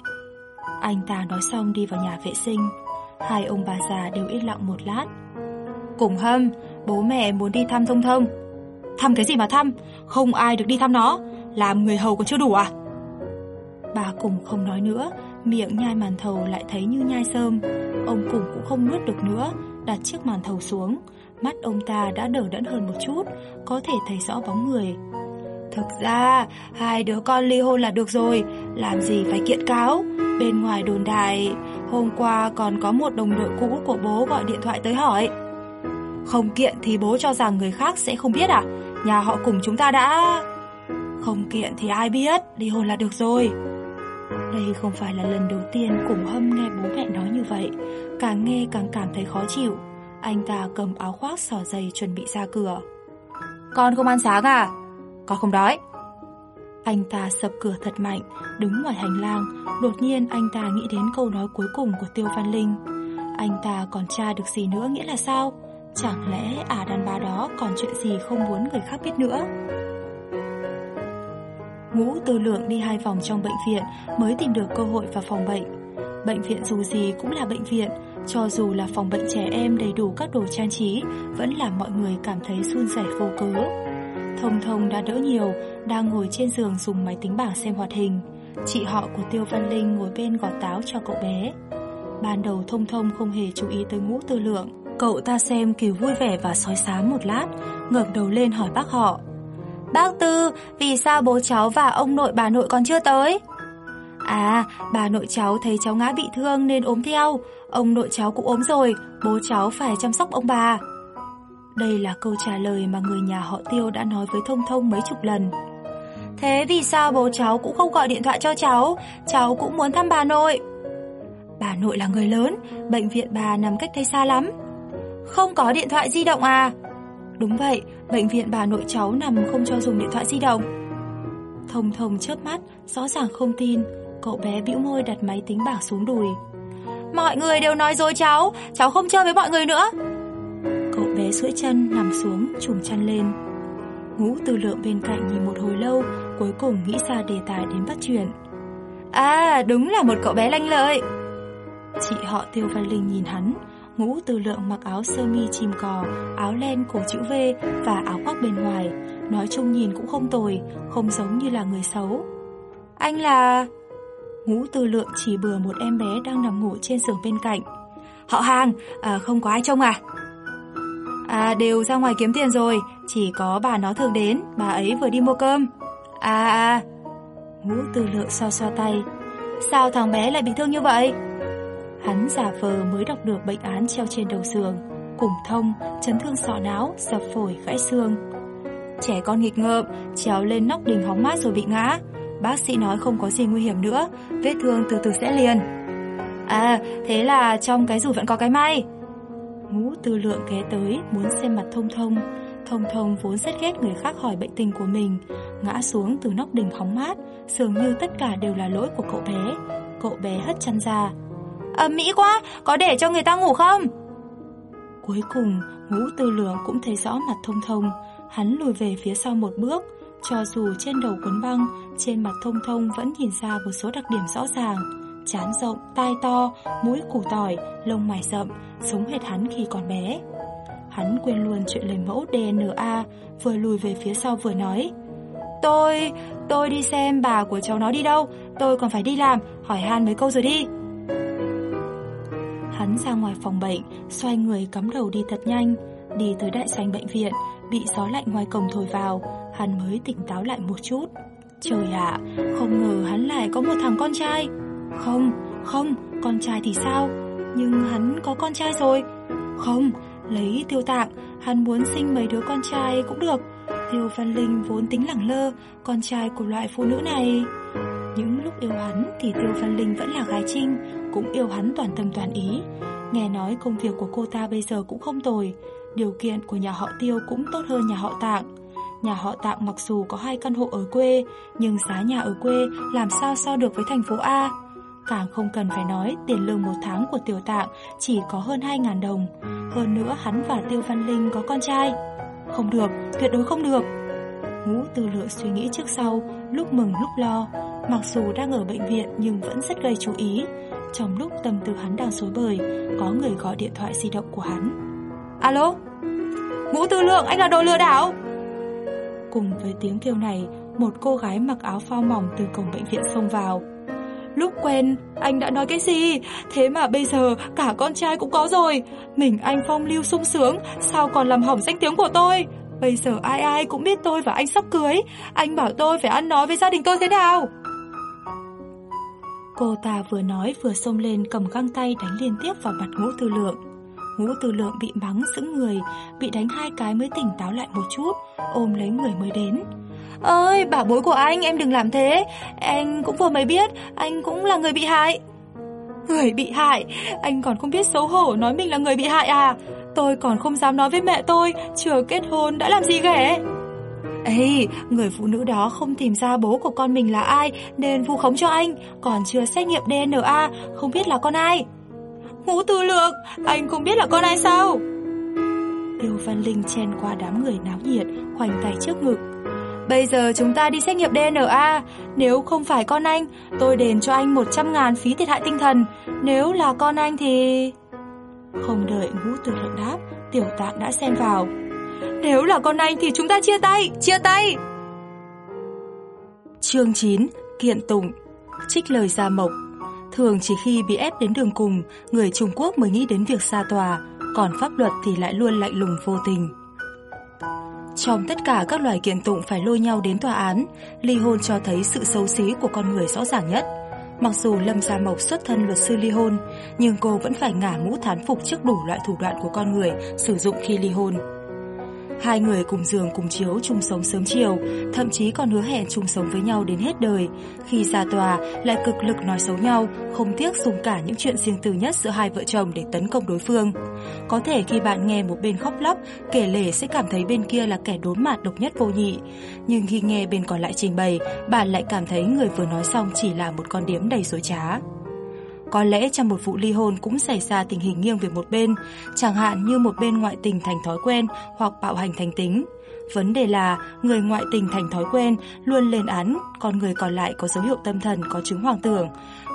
Anh ta nói xong đi vào nhà vệ sinh. Hai ông bà già đều yên lặng một lát. Cùng hâm, Bố mẹ muốn đi thăm thông thông. Thăm cái gì mà thăm? Không ai được đi thăm nó. Làm người hầu còn chưa đủ à? Bà cùng không nói nữa, Miệng nhai màn thầu lại thấy như nhai sơm. Ông cùng cũng không nuốt được nữa, Đặt chiếc màn thầu xuống. Mắt ông ta đã đỡ đẫn hơn một chút, Có thể thấy rõ bóng người. Thực ra, hai đứa con ly hôn là được rồi. Làm gì phải kiện cáo? Bên ngoài đồn đài, Hôm qua còn có một đồng đội cũ của bố gọi điện thoại tới hỏi. Không kiện thì bố cho rằng người khác sẽ không biết à? Nhà họ cùng chúng ta đã. Không kiện thì ai biết? Ly hôn là được rồi. Đây không phải là lần đầu tiên cùng hâm nghe bố mẹ nói như vậy. Càng nghe càng cảm thấy khó chịu. Anh ta cầm áo khoác sỏ giày chuẩn bị ra cửa. Con không ăn sáng à? Có không đói? Anh ta sập cửa thật mạnh, Đứng ngoài hành lang. Đột nhiên anh ta nghĩ đến câu nói cuối cùng của Tiêu Văn Linh. Anh ta còn tra được gì nữa nghĩa là sao? Chẳng lẽ à đàn bà đó còn chuyện gì không muốn người khác biết nữa? Ngũ tư lượng đi hai vòng trong bệnh viện Mới tìm được cơ hội vào phòng bệnh. Bệnh viện dù gì cũng là bệnh viện, Cho dù là phòng bệnh trẻ em đầy đủ các đồ trang trí, Vẫn làm mọi người cảm thấy run rẩy vô cớ. Thông Thông đã đỡ nhiều, đang ngồi trên giường dùng máy tính bảng xem hoạt hình. Chị họ của Tiêu Văn Linh ngồi bên gọt táo cho cậu bé. Ban đầu Thông Thông không hề chú ý tới ngũ tư lượng. Cậu ta xem kiểu vui vẻ và sói xám một lát, ngẩng đầu lên hỏi bác họ. Bác Tư, vì sao bố cháu và ông nội bà nội còn chưa tới? À, bà nội cháu thấy cháu ngã bị thương nên ốm theo. Ông nội cháu cũng ốm rồi, bố cháu phải chăm sóc ông bà. Đây là câu trả lời mà người nhà họ Tiêu đã nói với Thông Thông mấy chục lần. Thế vì sao bố cháu cũng không gọi điện thoại cho cháu? Cháu cũng muốn thăm bà nội. Bà nội là người lớn, bệnh viện bà nằm cách đây xa lắm. Không có điện thoại di động à? Đúng vậy, bệnh viện bà nội cháu nằm không cho dùng điện thoại di động. Thông Thông chớp mắt, rõ ràng không tin. Cậu bé bĩu môi đặt máy tính bảng xuống đùi. Mọi người đều nói dối cháu, cháu không chơi với mọi người nữa. Bé sưỡi chân nằm xuống trùm chăn lên. Ngũ tư lượng bên cạnh nhìn một hồi lâu Cuối cùng nghĩ ra đề tài đến bắt chuyện. À đúng là một cậu bé lanh lợi. Chị họ Tiêu Văn Linh nhìn hắn Ngũ tư lượng mặc áo sơ mi chìm cò Áo len cổ chữ V Và áo khoác bên ngoài. Nói chung nhìn cũng không tồi Không giống như là người xấu. Anh là... Ngũ tư lượng chỉ bừa một em bé đang nằm ngủ trên giường bên cạnh. Họ hàng, à, không có ai trông à? À đều ra ngoài kiếm tiền rồi. Chỉ có bà nó thường đến Bà ấy vừa đi mua cơm. À à. Ngũ tư lượng so so tay. Sao thằng bé lại bị thương như vậy? Hắn giả vờ mới đọc được bệnh án treo trên đầu giường. Cùng thông, chấn thương sọ não, dập phổi, gãy xương. Trẻ con nghịch ngợm, trèo lên nóc đình hóng mát rồi bị ngã. Bác sĩ nói không có gì nguy hiểm nữa. Vết thương từ từ sẽ liền. À, thế là trong cái rủi vẫn có cái may. Ngũ tư lượng ghé tới muốn xem mặt thông thông Thông thông vốn rất ghét người khác hỏi bệnh tình của mình ngã xuống từ nóc đỉnh hóng mát, dường như tất cả đều là lỗi của cậu bé. Cậu bé hất chăn ra. À, Mỹ quá, có để cho người ta ngủ không? Cuối cùng, ngũ tư lượng cũng thấy rõ mặt thông thông. Hắn lùi về phía sau một bước. Cho dù trên đầu quấn băng, trên mặt thông thông vẫn nhìn ra một số đặc điểm rõ ràng. Chán rộng, tai to, mũi củ tỏi, lông mày rậm, sống hệt hắn khi còn bé. Hắn quên luôn chuyện lấy mẫu DNA, vừa lùi về phía sau vừa nói. Tôi, tôi đi xem bà của cháu nó đi đâu, tôi còn phải đi làm, hỏi han mấy câu rồi đi. Hắn ra ngoài phòng bệnh, xoay người cắm đầu đi thật nhanh, đi tới đại sảnh bệnh viện, bị gió lạnh ngoài cổng thổi vào, hắn mới tỉnh táo lại một chút. Trời ạ, không ngờ hắn lại có một thằng con trai. Không, không, con trai thì sao? Nhưng hắn có con trai rồi. Không, lấy tiêu tạng, hắn muốn sinh mấy đứa con trai cũng được. Tiêu Văn Linh vốn tính lẳng lơ, con trai của loại phụ nữ này. Những lúc yêu hắn thì Tiêu Văn Linh vẫn là gái trinh, cũng yêu hắn toàn tâm toàn ý. Nghe nói công việc của cô ta bây giờ cũng không tồi, điều kiện của nhà họ Tiêu cũng tốt hơn nhà họ Tạng. Nhà họ Tạng mặc dù có hai căn hộ ở quê, nhưng giá nhà ở quê làm sao so được với thành phố A. Càng không cần phải nói tiền lương một tháng của Tiểu Tạng chỉ có hơn 2.000 đồng. Hơn nữa hắn và Tiêu Văn Linh có con trai. Không được, tuyệt đối không được. Ngũ tư lượng suy nghĩ trước sau, lúc mừng lúc lo. Mặc dù đang ở bệnh viện nhưng vẫn rất gây chú ý. Trong lúc tâm tư hắn đang rối bời, có người gọi điện thoại di động của hắn. Alo? Ngũ tư lượng, anh là đồ lừa đảo. Cùng với tiếng kêu này, một cô gái mặc áo phao mỏng từ cổng bệnh viện xông vào. Lúc quen, anh đã nói cái gì? Thế mà bây giờ cả con trai cũng có rồi. Mình anh phong lưu sung sướng, sao còn làm hỏng danh tiếng của tôi? Bây giờ ai ai cũng biết tôi và anh sắp cưới. Anh bảo tôi phải ăn nói với gia đình tôi thế nào? Cô ta vừa nói vừa xông lên cầm găng tay đánh liên tiếp vào mặt ngũ tư lượng. Ngũ tư lượng bị mắng sững người, bị đánh hai cái mới tỉnh táo lại một chút, ôm lấy người mới đến. Ơi, bảo bối của anh, em đừng làm thế. Anh cũng vừa mới biết, anh cũng là người bị hại. Người bị hại? Anh còn không biết xấu hổ nói mình là người bị hại à? Tôi còn không dám nói với mẹ tôi, chưa kết hôn đã làm gì ghẻ. Ê, người phụ nữ đó không tìm ra bố của con mình là ai nên vu khống cho anh, còn chưa xét nghiệm DNA, không biết là con ai. Ngũ tư lượng, anh không biết là con ai sao? Tiêu Văn Linh chen qua đám người náo nhiệt, khoanh tay trước ngực. Bây giờ chúng ta đi xét nghiệm DNA, nếu không phải con anh, tôi đền cho anh 100 ngàn phí thiệt hại tinh thần, nếu là con anh thì... Không đợi ngũ tử lượng đáp, tiểu tạng đã xen vào. Nếu là con anh thì chúng ta chia tay, chia tay. Chương 9, Kiện Tụng Trích lời Gia Mộc Thường chỉ khi bị ép đến đường cùng, người Trung Quốc mới nghĩ đến việc xa tòa, còn pháp luật thì lại luôn lạnh lùng vô tình. Trong tất cả các loài kiện tụng phải lôi nhau đến tòa án, ly hôn cho thấy sự xấu xí của con người rõ ràng nhất. Mặc dù Lâm Gia Mộc xuất thân luật sư ly hôn, nhưng cô vẫn phải ngả mũ thán phục trước đủ loại thủ đoạn của con người sử dụng khi ly hôn. Hai người cùng giường cùng chiếu chung sống sớm chiều, thậm chí còn hứa hẹn chung sống với nhau đến hết đời. Khi ra tòa, lại cực lực nói xấu nhau, không tiếc dùng cả những chuyện riêng tư nhất giữa hai vợ chồng để tấn công đối phương. Có thể khi bạn nghe một bên khóc lóc, kể lể sẽ cảm thấy bên kia là kẻ đốn mạt độc nhất vô nhị. Nhưng khi nghe bên còn lại trình bày, bạn lại cảm thấy người vừa nói xong chỉ là một con điếm đầy dối trá. Có lẽ trong một vụ ly hôn cũng xảy ra tình hình nghiêng về một bên, chẳng hạn như một bên ngoại tình thành thói quen hoặc bạo hành thành tính. Vấn đề là người ngoại tình thành thói quen luôn lên án, còn người còn lại có dấu hiệu tâm thần có chứng hoang tưởng.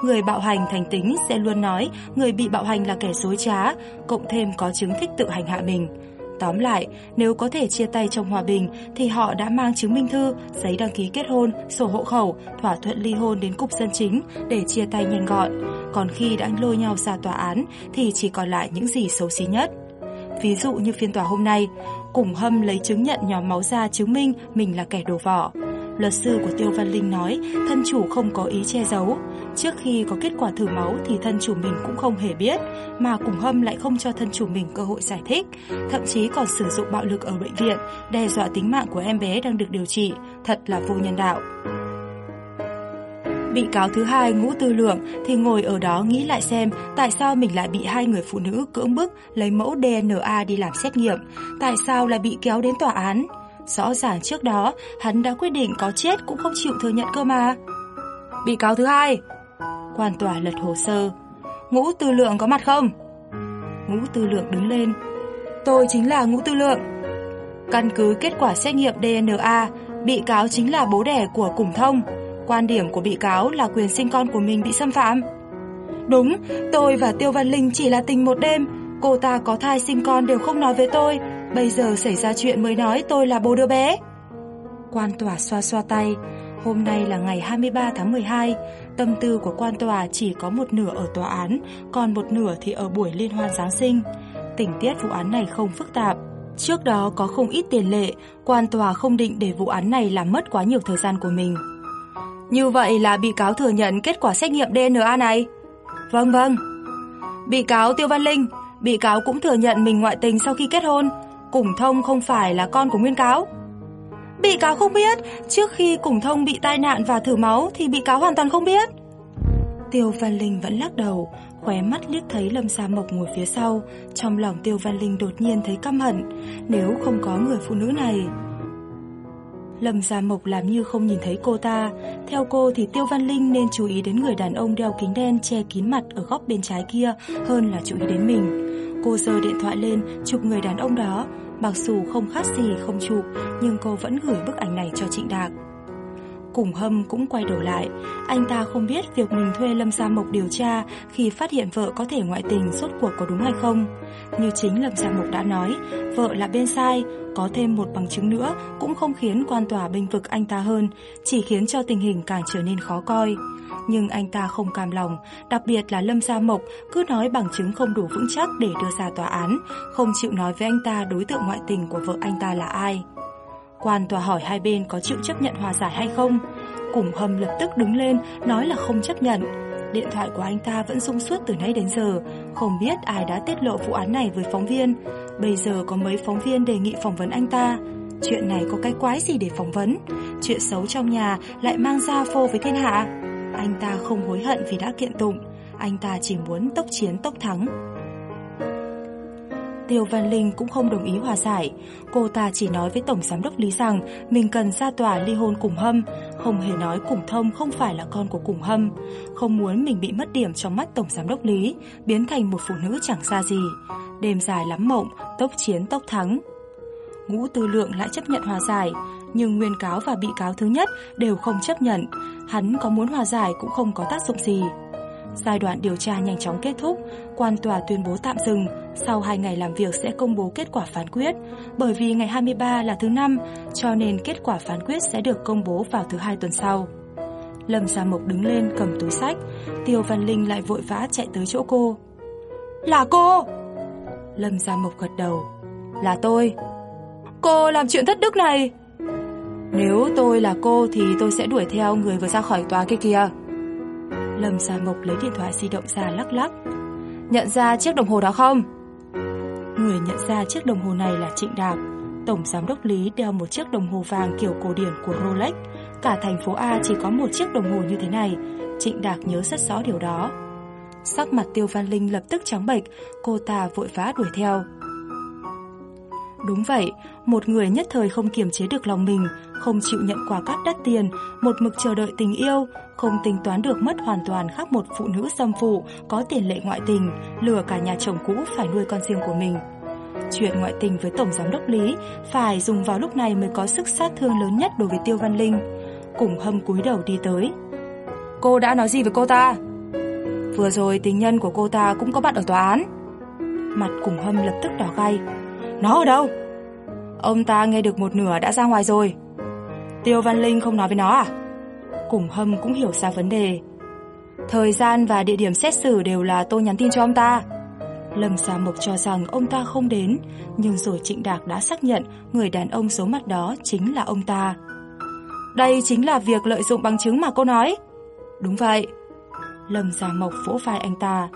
Người bạo hành thành tính sẽ luôn nói người bị bạo hành là kẻ dối trá, cộng thêm có chứng thích tự hành hạ mình. Tóm lại, nếu có thể chia tay trong hòa bình thì họ đã mang chứng minh thư, giấy đăng ký kết hôn, sổ hộ khẩu, thỏa thuận ly hôn đến cục dân chính để chia tay nhanh gọn. Còn khi đã lôi nhau ra tòa án thì chỉ còn lại những gì xấu xí nhất. Ví dụ như phiên tòa hôm nay, Cùng Hâm lấy chứng nhận nhóm máu ra chứng minh mình là kẻ đổ vỏ. Luật sư của Tiêu Văn Linh nói thân chủ không có ý che giấu. Trước khi có kết quả thử máu thì thân chủ mình cũng không hề biết, mà cùng hâm lại không cho thân chủ mình cơ hội giải thích, thậm chí còn sử dụng bạo lực ở bệnh viện, đe dọa tính mạng của em bé đang được điều trị, thật là vô nhân đạo. Bị cáo thứ hai ngũ tư lượng thì ngồi ở đó nghĩ lại xem tại sao mình lại bị hai người phụ nữ cưỡng bức lấy mẫu DNA đi làm xét nghiệm, tại sao lại bị kéo đến tòa án. Rõ ràng trước đó, hắn đã quyết định có chết cũng không chịu thừa nhận cơ mà. Bị cáo thứ hai. Quan tòa lật hồ sơ. Ngũ tư lượng có mặt không? Ngũ tư lượng đứng lên. Tôi chính là ngũ tư lượng. Căn cứ kết quả xét nghiệm DNA, bị cáo chính là bố đẻ của Củng Thông. Quan điểm của bị cáo là quyền sinh con của mình bị xâm phạm. Đúng, tôi và Tiêu Văn Linh chỉ là tình một đêm. Cô ta có thai sinh con đều không nói với tôi. Bây giờ xảy ra chuyện mới nói tôi là bố đứa bé. Quan tòa xoa xoa tay. Hôm nay là ngày 23 tháng 12. Tâm tư của quan tòa chỉ có một nửa ở tòa án, còn một nửa thì ở buổi liên hoan Giáng sinh. Tình tiết vụ án này không phức tạp. Trước đó có không ít tiền lệ, quan tòa không định để vụ án này làm mất quá nhiều thời gian của mình. Như vậy là bị cáo thừa nhận kết quả xét nghiệm DNA này? Vâng vâng. Bị cáo Tiêu Văn Linh, bị cáo cũng thừa nhận mình ngoại tình sau khi kết hôn. Củng Thông không phải là con của Nguyên Cáo. Bị cáo không biết, trước khi Củng Thông bị tai nạn và thử máu thì bị cáo hoàn toàn không biết. Tiêu Văn Linh vẫn lắc đầu, khóe mắt liếc thấy Lâm Sa Mộc ngồi phía sau, trong lòng Tiêu Văn Linh đột nhiên thấy căm hận, nếu không có người phụ nữ này. Lâm Gia Mộc làm như không nhìn thấy cô ta, theo cô thì Tiêu Văn Linh nên chú ý đến người đàn ông đeo kính đen che kín mặt ở góc bên trái kia hơn là chú ý đến mình. Cô giơ điện thoại lên chụp người đàn ông đó, mặc dù không khác gì không chụp, nhưng cô vẫn gửi bức ảnh này cho Trịnh Đạc. Cùng Hâm cũng quay đầu lại, anh ta không biết việc mình thuê Lâm Gia Mộc điều tra khi phát hiện vợ có thể ngoại tình suốt cuộc có đúng hay không. Như chính Lâm Gia Mộc đã nói, vợ là bên sai, có thêm một bằng chứng nữa cũng không khiến quan tòa bình vực anh ta hơn, chỉ khiến cho tình hình càng trở nên khó coi. Nhưng anh ta không cam lòng, đặc biệt là Lâm Gia Mộc cứ nói bằng chứng không đủ vững chắc để đưa ra tòa án, không chịu nói với anh ta đối tượng ngoại tình của vợ anh ta là ai. Quan tòa hỏi hai bên có chịu chấp nhận hòa giải hay không. Cùng hầm lập tức đứng lên, nói là không chấp nhận. Điện thoại của anh ta vẫn rung suốt từ nay đến giờ, không biết ai đã tiết lộ vụ án này với phóng viên. Bây giờ có mấy phóng viên đề nghị phỏng vấn anh ta. Chuyện này có cái quái gì để phỏng vấn? Chuyện xấu trong nhà lại mang ra phô với thiên hạ. Anh ta không hối hận vì đã kiện tụng, anh ta chỉ muốn tốc chiến tốc thắng. Tiêu Văn Linh cũng không đồng ý hòa giải. Cô ta chỉ nói với Tổng Giám đốc Lý rằng mình cần ra tòa ly hôn cùng Hâm, không hề nói Củng Thông không phải là con của Củng Hâm. Không muốn mình bị mất điểm trong mắt Tổng Giám đốc Lý, biến thành một phụ nữ chẳng ra gì. Đêm dài lắm mộng, tốc chiến tốc thắng. Ngũ Tư Lượng lại chấp nhận hòa giải, nhưng nguyên cáo và bị cáo thứ nhất đều không chấp nhận. Hắn có muốn hòa giải cũng không có tác dụng gì. Giai đoạn điều tra nhanh chóng kết thúc, quan tòa tuyên bố tạm dừng, sau 2 ngày làm việc sẽ công bố kết quả phán quyết. Bởi vì ngày 23 là thứ năm, cho nên kết quả phán quyết sẽ được công bố vào thứ hai tuần sau. Lâm Gia Mộc đứng lên cầm túi sách, Tiêu Văn Linh lại vội vã chạy tới chỗ cô. Là cô! Lâm Gia Mộc gật đầu. Là tôi. Cô làm chuyện thất đức này. Nếu tôi là cô thì tôi sẽ đuổi theo người vừa ra khỏi tòa kia kìa. Lâm Gia Mộc lấy điện thoại di động ra lắc lắc. Nhận ra chiếc đồng hồ đó không? Người nhận ra chiếc đồng hồ này là Trịnh Đạt, Tổng giám đốc Lý đeo một chiếc đồng hồ vàng kiểu cổ điển của Rolex. Cả thành phố A chỉ có một chiếc đồng hồ như thế này. Trịnh Đạc nhớ rất rõ điều đó. Sắc mặt Tiêu Văn Linh lập tức trắng bệch, cô ta vội vã đuổi theo. Đúng vậy, một người nhất thời không kiềm chế được lòng mình, không chịu nhận quà cắt đắt tiền, một mực chờ đợi tình yêu, không tính toán được mất hoàn toàn khác một phụ nữ xâm phụ có tiền lệ ngoại tình, lừa cả nhà chồng cũ phải nuôi con riêng của mình. Chuyện ngoại tình với Tổng Giám đốc Lý phải dùng vào lúc này mới có sức sát thương lớn nhất đối với Tiêu Văn Linh. Cùng hâm cúi đầu đi tới. Cô đã nói gì với cô ta? Vừa rồi tình nhân của cô ta cũng có mặt ở tòa án. Mặt cùng hâm lập tức đỏ gay. Nó ở đâu? Ông ta nghe được một nửa đã ra ngoài rồi. Tiêu Văn Linh không nói với nó à? Cùng hâm cũng hiểu ra vấn đề. Thời gian và địa điểm xét xử đều là tôi nhắn tin cho ông ta. Lâm Sa Mộc cho rằng ông ta không đến, nhưng rồi Trịnh Đạc đã xác nhận người đàn ông số mặt đó chính là ông ta. Đây chính là việc lợi dụng bằng chứng mà cô nói. Đúng vậy. Lâm Sa Mộc vỗ vai anh ta.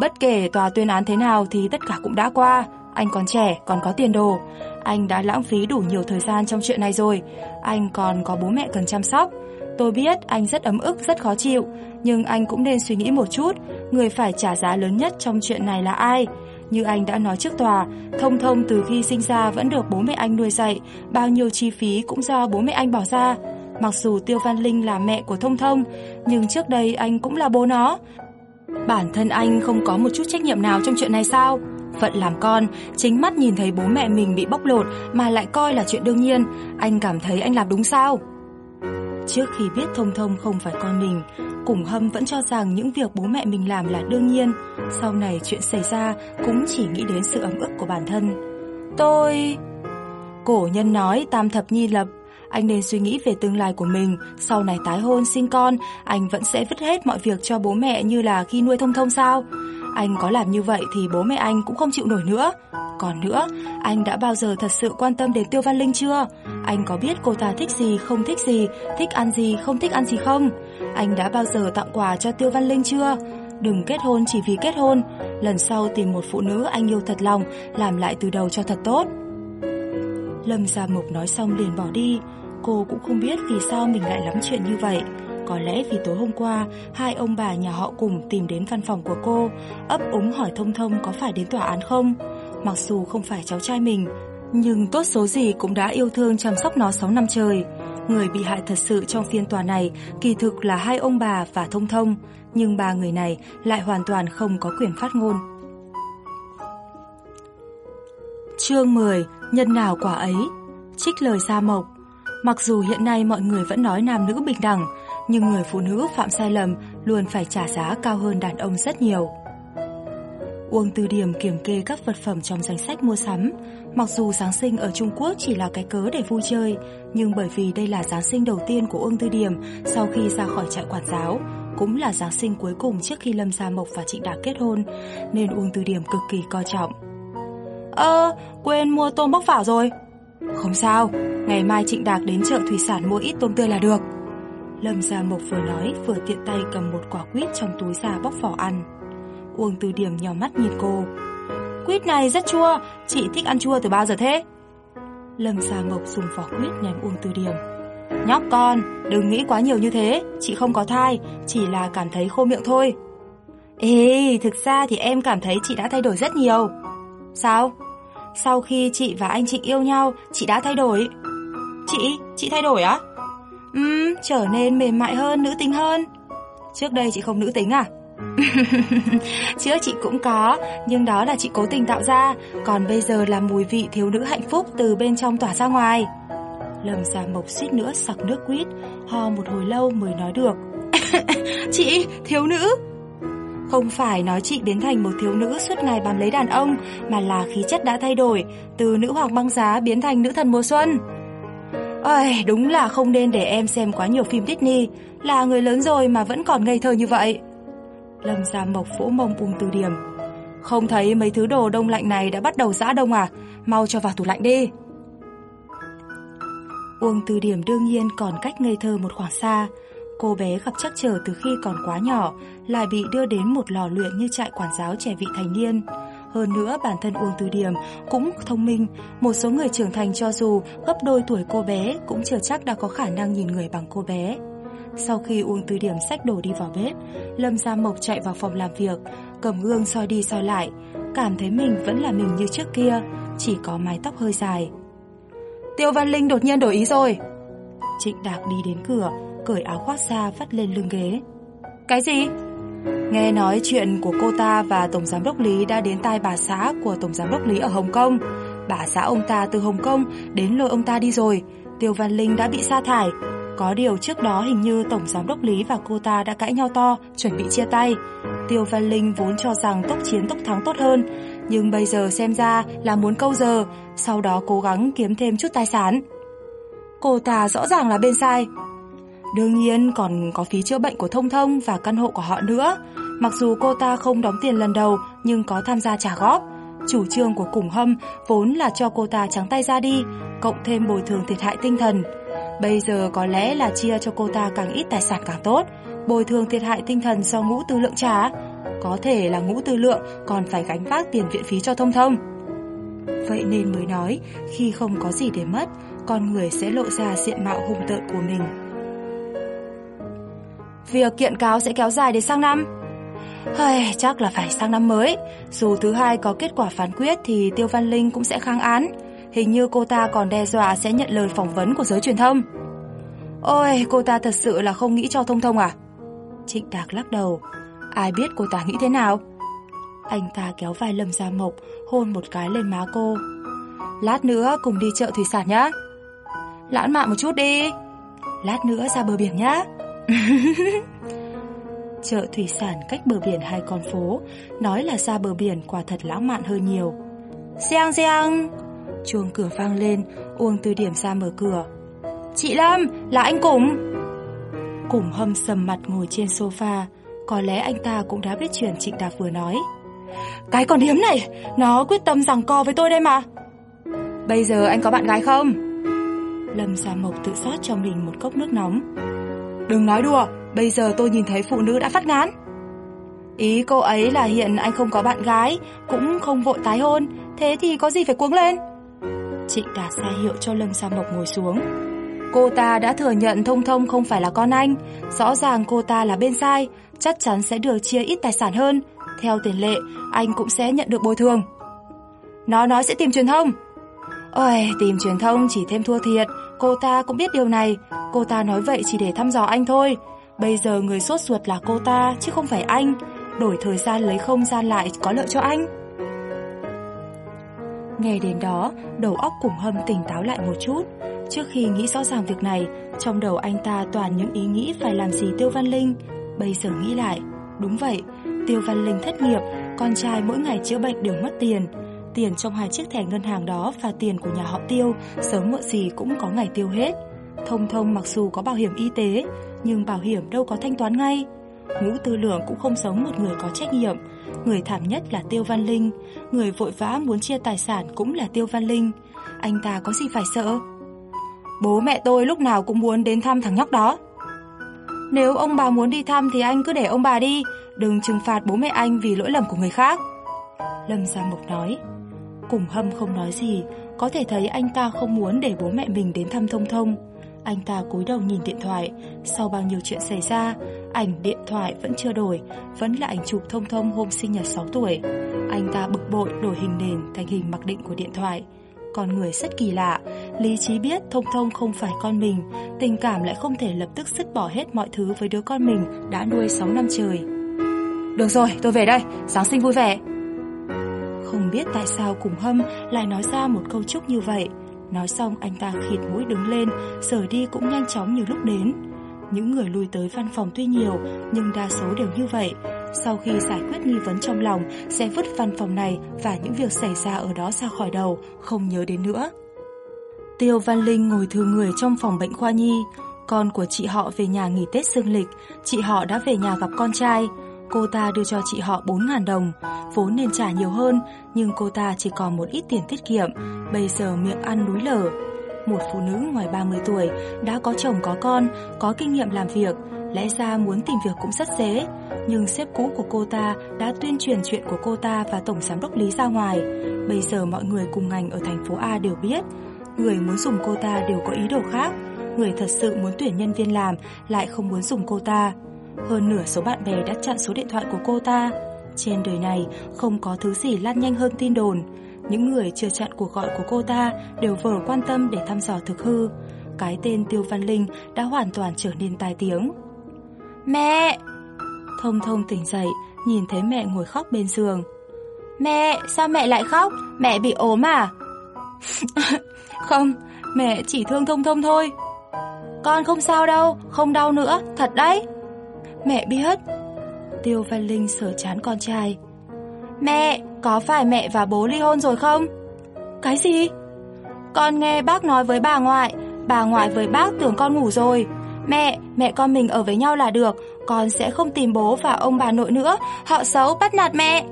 Bất kể tòa tuyên án thế nào thì tất cả cũng đã qua. Anh còn trẻ, còn có tiền đồ. Anh đã lãng phí đủ nhiều thời gian trong chuyện này rồi. Anh còn có bố mẹ cần chăm sóc. Tôi biết anh rất ấm ức, rất khó chịu, nhưng anh cũng nên suy nghĩ một chút, người phải trả giá lớn nhất trong chuyện này là ai? Như anh đã nói trước tòa, Thông Thông từ khi sinh ra vẫn được bố mẹ anh nuôi dạy, bao nhiêu chi phí cũng do bố mẹ anh bỏ ra. Mặc dù Tiêu Văn Linh là mẹ của Thông Thông, nhưng trước đây anh cũng là bố nó. Bản thân anh không có một chút trách nhiệm nào trong chuyện này sao? Phận làm con, chính mắt nhìn thấy bố mẹ mình bị bóc lột mà lại coi là chuyện đương nhiên, anh cảm thấy anh làm đúng sao? Trước khi biết Thông Thông không phải con mình, Cùng Hâm vẫn cho rằng những việc bố mẹ mình làm là đương nhiên. Sau này chuyện xảy ra cũng chỉ nghĩ đến sự ấm ức của bản thân. Tôi... Cổ nhân nói tam thập nhi lập, anh nên suy nghĩ về tương lai của mình, sau này tái hôn sinh con, anh vẫn sẽ vứt hết mọi việc cho bố mẹ như là khi nuôi thông thông sao? Anh có làm như vậy thì bố mẹ anh cũng không chịu nổi nữa. Còn nữa, anh đã bao giờ thật sự quan tâm đến Tiêu Văn Linh chưa? Anh có biết cô ta thích gì, không thích gì, thích ăn gì, không thích ăn gì không? Anh đã bao giờ tặng quà cho Tiêu Văn Linh chưa? Đừng kết hôn chỉ vì kết hôn, lần sau tìm một phụ nữ anh yêu thật lòng, làm lại từ đầu cho thật tốt. Lâm Gia Mộc nói xong liền bỏ đi, cô cũng không biết vì sao mình lại lắm chuyện như vậy. Có lẽ vì tối hôm qua, hai ông bà nhà họ cùng tìm đến văn phòng của cô, ấp úng hỏi thông thông có phải đến tòa án không. Mặc dù không phải cháu trai mình, nhưng tốt số gì cũng đã yêu thương chăm sóc nó 6 năm trời. Người bị hại thật sự trong phiên tòa này kỳ thực là hai ông bà và thông thông, nhưng ba người này lại hoàn toàn không có quyền phát ngôn. Chương 10 Nhân nào quả ấy Trích lời gia Mộc Mặc dù hiện nay mọi người vẫn nói nam nữ bình đẳng, nhưng người phụ nữ phạm sai lầm luôn phải trả giá cao hơn đàn ông rất nhiều. Uông Từ Điểm kiểm kê các vật phẩm trong danh sách mua sắm. Mặc dù Giáng sinh ở Trung Quốc chỉ là cái cớ để vui chơi, nhưng bởi vì đây là Giáng sinh đầu tiên của Uông Tư Điểm sau khi ra khỏi trại quản giáo, cũng là Giáng sinh cuối cùng trước khi Lâm Gia Mộc và Trịnh Đạt kết hôn, nên Uông Tư Điểm cực kỳ coi trọng. Ơ, quên mua tôm bóc phảo rồi. Không sao, ngày mai Trịnh Đạt đến chợ thủy sản mua ít tôm tươi là được. Lâm Gia Mộc vừa nói vừa tiện tay cầm một quả quýt trong túi ra bóc vỏ ăn. Uông Từ Điểm nhỏ mắt nhìn cô. Quýt này rất chua, chị thích ăn chua từ bao giờ thế? Lâm Gia Mộc dùng vỏ quýt ném Uông Từ Điểm. Nhóc con, đừng nghĩ quá nhiều như thế, chị không có thai, chỉ là cảm thấy khô miệng thôi. Ê, thực ra thì em cảm thấy chị đã thay đổi rất nhiều. Sao? Sau khi chị và anh Trịnh yêu nhau, chị đã thay đổi. Chị? Chị thay đổi á? Ừm, trở nên mềm mại hơn, nữ tính hơn. Trước đây chị không nữ tính à? Trước chị cũng có, nhưng đó là chị cố tình tạo ra, còn bây giờ là mùi vị thiếu nữ hạnh phúc từ bên trong tỏa ra ngoài. Lầm Gia Mộc suýt nữa sặc nước quýt, ho một hồi lâu mới nói được. chị, thiếu nữ. Không phải nói chị biến thành một thiếu nữ suốt ngày bám lấy đàn ông, mà là khí chất đã thay đổi, từ nữ hoàng băng giá biến thành nữ thần mùa xuân. Ôi, đúng là không nên để em xem quá nhiều phim Disney, là người lớn rồi mà vẫn còn ngây thơ như vậy. Lâm Gia Mộc vỗ mông Ung Từ Điểm. Không thấy mấy thứ đồ đông lạnh này đã bắt đầu giã đông à? Mau cho vào tủ lạnh đi. Uông Từ Điểm đương nhiên còn cách ngây thơ một khoảng xa. Cô bé gặp chắc trở từ khi còn quá nhỏ, lại bị đưa đến một lò luyện như trại quản giáo trẻ vị thành niên. Hơn nữa bản thân Uông Từ Điểm cũng thông minh, một số người trưởng thành cho dù gấp đôi tuổi cô bé cũng chưa chắc đã có khả năng nhìn người bằng cô bé. Sau khi uống từ điểm xách đồ đi vào bếp, Lâm Gia Mộc chạy vào phòng làm việc, cầm gương soi đi soi lại, cảm thấy mình vẫn là mình như trước kia, chỉ có mái tóc hơi dài. Tiêu Văn Linh đột nhiên đổi ý rồi. Trịnh Đạc đi đến cửa, cởi áo khoác ra vắt lên lưng ghế. Cái gì? Nghe nói chuyện của cô ta và Tổng Giám đốc Lý đã đến tai bà xã của Tổng Giám đốc Lý ở Hồng Kông. Bà xã ông ta từ Hồng Kông đến lôi ông ta đi rồi. Tiêu Văn Linh đã bị sa thải, có điều trước đó hình như Tổng Giám đốc Lý và cô ta đã cãi nhau to, chuẩn bị chia tay. Tiêu Văn Linh vốn cho rằng tốc chiến tốc thắng tốt hơn, nhưng bây giờ xem ra là muốn câu giờ, sau đó cố gắng kiếm thêm chút tài sản. Cô ta rõ ràng là bên sai. Đương nhiên còn có phí chữa bệnh của Thông Thông và căn hộ của họ nữa. Mặc dù cô ta không đóng tiền lần đầu nhưng có tham gia trả góp. Chủ trương của Củng Hâm vốn là cho cô ta trắng tay ra đi, cộng thêm bồi thường thiệt hại tinh thần. Bây giờ có lẽ là chia cho cô ta càng ít tài sản càng tốt, bồi thường thiệt hại tinh thần do ngũ tư lượng trả. Có thể là ngũ tư lượng còn phải gánh vác tiền viện phí cho thông thông. Vậy nên mới nói, khi không có gì để mất, con người sẽ lộ ra diện mạo hung tợn của mình. Việc kiện cáo sẽ kéo dài đến sang năm. Hơi, chắc là phải sang năm mới. Dù thứ hai có kết quả phán quyết thì Tiêu Văn Linh cũng sẽ kháng án. Hình như cô ta còn đe dọa sẽ nhận lời phỏng vấn của giới truyền thông. Ôi, cô ta thật sự là không nghĩ cho thông thông à? Trịnh Đạc lắc đầu. Ai biết cô ta nghĩ thế nào? Anh ta kéo vai Lâm Gia Mộc, hôn một cái lên má cô. Lát nữa cùng đi chợ thủy sản nhá. Lãng mạn một chút đi. Lát nữa ra bờ biển nhá. chợ thủy sản cách bờ biển hai con phố, nói là xa bờ biển quả thật lãng mạn hơn nhiều. Giang giang! Chuông cửa vang lên, Uông Từ Điểm ra mở cửa. Chị Lâm, là anh Củng. Củng hâm sầm mặt ngồi trên sofa, có lẽ anh ta cũng đã biết chuyện Trịnh Đạc vừa nói. Cái con điếm này, nó quyết tâm rằng co với tôi đây mà. Bây giờ anh có bạn gái không? Lâm Gia Mộc tự rót cho mình một cốc nước nóng. Đừng nói đùa, bây giờ tôi nhìn thấy phụ nữ đã phát ngán. Ý cô ấy là hiện anh không có bạn gái, cũng không vội tái hôn, thế thì có gì phải cuống lên? Trịnh Đạt ra hiệu cho Lâm Sa Mộc ngồi xuống. Cô ta đã thừa nhận Thông Thông không phải là con anh, rõ ràng cô ta là bên sai, chắc chắn sẽ được chia ít tài sản hơn. Theo tiền lệ, anh cũng sẽ nhận được bồi thường. Nó nói sẽ tìm truyền thông. Ôi, tìm truyền thông chỉ thêm thua thiệt, cô ta cũng biết điều này. Cô ta nói vậy chỉ để thăm dò anh thôi. Bây giờ người sốt ruột là cô ta, chứ không phải anh. Đổi thời gian lấy không gian lại có lợi cho anh. Nghe đến đó, đầu óc cùng hâm tỉnh táo lại một chút. Trước khi nghĩ rõ ràng việc này, trong đầu anh ta toàn những ý nghĩ phải làm gì Tiêu Văn Linh. Bây giờ nghĩ lại, đúng vậy, Tiêu Văn Linh thất nghiệp, con trai mỗi ngày chữa bệnh đều mất tiền. Tiền trong hai chiếc thẻ ngân hàng đó và tiền của nhà họ Tiêu sớm muộn gì cũng có ngày tiêu hết. Thông thông mặc dù có bảo hiểm y tế, nhưng bảo hiểm đâu có thanh toán ngay. Ngũ Tư Lượng cũng không giống một người có trách nhiệm. Người thảm nhất là Tiêu Văn Linh, người vội vã muốn chia tài sản cũng là Tiêu Văn Linh. Anh ta có gì phải sợ? Bố mẹ tôi lúc nào cũng muốn đến thăm thằng nhóc đó. Nếu ông bà muốn đi thăm thì anh cứ để ông bà đi, đừng trừng phạt bố mẹ anh vì lỗi lầm của người khác. Lâm Gia Mộc nói. Cùng hâm không nói gì, có thể thấy anh ta không muốn để bố mẹ mình đến thăm thông thông. Anh ta cúi đầu nhìn điện thoại, sau bao nhiêu chuyện xảy ra, ảnh điện thoại vẫn chưa đổi, vẫn là ảnh chụp thông thông hôm sinh nhật 6 tuổi. Anh ta bực bội đổi hình nền thành hình mặc định của điện thoại. Con người rất kỳ lạ, lý trí biết thông thông không phải con mình, tình cảm lại không thể lập tức sứt bỏ hết mọi thứ với đứa con mình đã nuôi 6 năm trời. Được rồi, tôi về đây, Giáng sinh vui vẻ. Không biết tại sao cùng hâm lại nói ra một câu chúc như vậy. Nói xong anh ta khịt mũi đứng lên, rời đi cũng nhanh chóng như lúc đến. Những người lui tới văn phòng tuy nhiều, nhưng đa số đều như vậy. Sau khi giải quyết nghi vấn trong lòng, sẽ vứt văn phòng này và những việc xảy ra ở đó ra khỏi đầu, không nhớ đến nữa. Tiêu Văn Linh ngồi thư người trong phòng bệnh khoa nhi. Con của chị họ về nhà nghỉ Tết dương lịch, chị họ đã về nhà gặp con trai. Cô ta đưa cho chị họ 4.000 đồng, vốn nên trả nhiều hơn, nhưng cô ta chỉ còn một ít tiền tiết kiệm, bây giờ miệng ăn núi lở. Một phụ nữ ngoài 30 tuổi, đã có chồng có con, có kinh nghiệm làm việc, lẽ ra muốn tìm việc cũng rất dễ. Nhưng sếp cũ của cô ta đã tuyên truyền chuyện của cô ta và tổng giám đốc Lý ra ngoài. Bây giờ mọi người cùng ngành ở thành phố A đều biết, người muốn dùng cô ta đều có ý đồ khác. Người thật sự muốn tuyển nhân viên làm lại không muốn dùng cô ta. Hơn nửa số bạn bè đã chặn số điện thoại của cô ta. Trên đời này không có thứ gì lan nhanh hơn tin đồn. Những người chưa chặn cuộc gọi của cô ta đều vờ quan tâm để thăm dò thực hư. Cái tên Tiêu Văn Linh đã hoàn toàn trở nên tai tiếng. Mẹ! Thông thông tỉnh dậy, nhìn thấy mẹ ngồi khóc bên giường. Mẹ, sao mẹ lại khóc? Mẹ bị ốm à? không, mẹ chỉ thương thông thông thôi. Con không sao đâu, không đau nữa, thật đấy. Mẹ biết. Tiêu Văn Linh sở chán con trai. Mẹ, có phải mẹ và bố ly hôn rồi không? Cái gì? Con nghe bác nói với bà ngoại, bà ngoại với bác tưởng con ngủ rồi. Mẹ, mẹ con mình ở với nhau là được, con sẽ không tìm bố và ông bà nội nữa, họ xấu bắt nạt mẹ.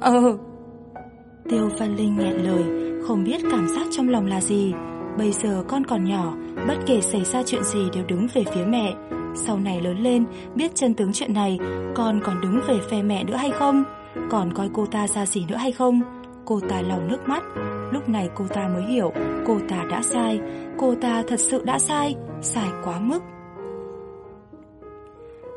ừ. Tiêu Văn Linh nghẹn lời, không biết cảm giác trong lòng là gì. Bây giờ con còn nhỏ, bất kể xảy ra chuyện gì đều đứng về phía mẹ. Sau này lớn lên, biết chân tướng chuyện này, con còn đứng về phe mẹ nữa hay không? Còn coi cô ta ra gì nữa hay không? Cô ta lòng nước mắt. Lúc này cô ta mới hiểu, cô ta đã sai. Cô ta thật sự đã sai, sai quá mức.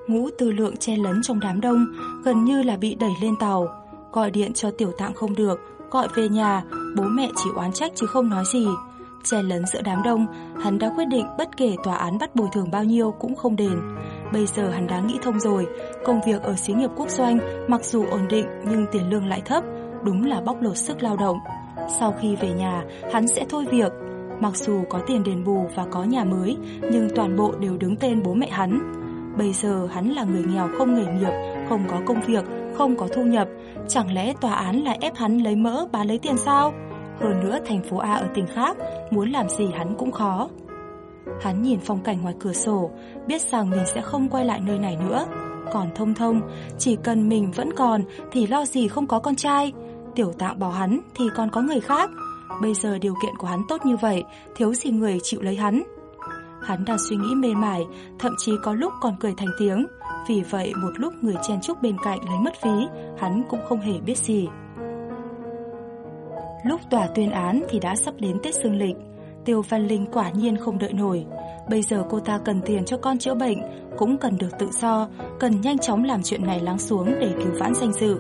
Ngũ tư lượng chen lấn trong đám đông, gần như là bị đẩy lên tàu. Gọi điện cho tiểu tạng không được, gọi về nhà, bố mẹ chỉ oán trách chứ không nói gì. Chen lấn giữa đám đông, hắn đã quyết định bất kể tòa án bắt bồi thường bao nhiêu cũng không đền. Bây giờ hắn đã nghĩ thông rồi, công việc ở xí nghiệp quốc doanh mặc dù ổn định nhưng tiền lương lại thấp, đúng là bóc lột sức lao động. Sau khi về nhà, hắn sẽ thôi việc. Mặc dù có tiền đền bù và có nhà mới, nhưng toàn bộ đều đứng tên bố mẹ hắn. Bây giờ hắn là người nghèo không nghề nghiệp, không có công việc, không có thu nhập. Chẳng lẽ tòa án lại ép hắn lấy mỡ bán lấy tiền sao? Hơn nữa thành phố A ở tỉnh khác, muốn làm gì hắn cũng khó. Hắn nhìn phong cảnh ngoài cửa sổ, biết rằng mình sẽ không quay lại nơi này nữa. Còn thông thông, chỉ cần mình vẫn còn thì lo gì không có con trai. Tiểu tạo bỏ hắn thì còn có người khác. Bây giờ điều kiện của hắn tốt như vậy, thiếu gì người chịu lấy hắn. Hắn đang suy nghĩ mê mải, thậm chí có lúc còn cười thành tiếng. Vì vậy một lúc người chen chúc bên cạnh lấy mất phí, hắn cũng không hề biết gì. Lúc tòa tuyên án thì đã sắp đến Tết Dương Lịch. Tiêu Văn Linh quả nhiên không đợi nổi. Bây giờ cô ta cần tiền cho con chữa bệnh, cũng cần được tự do, cần nhanh chóng làm chuyện này lắng xuống để cứu vãn danh dự.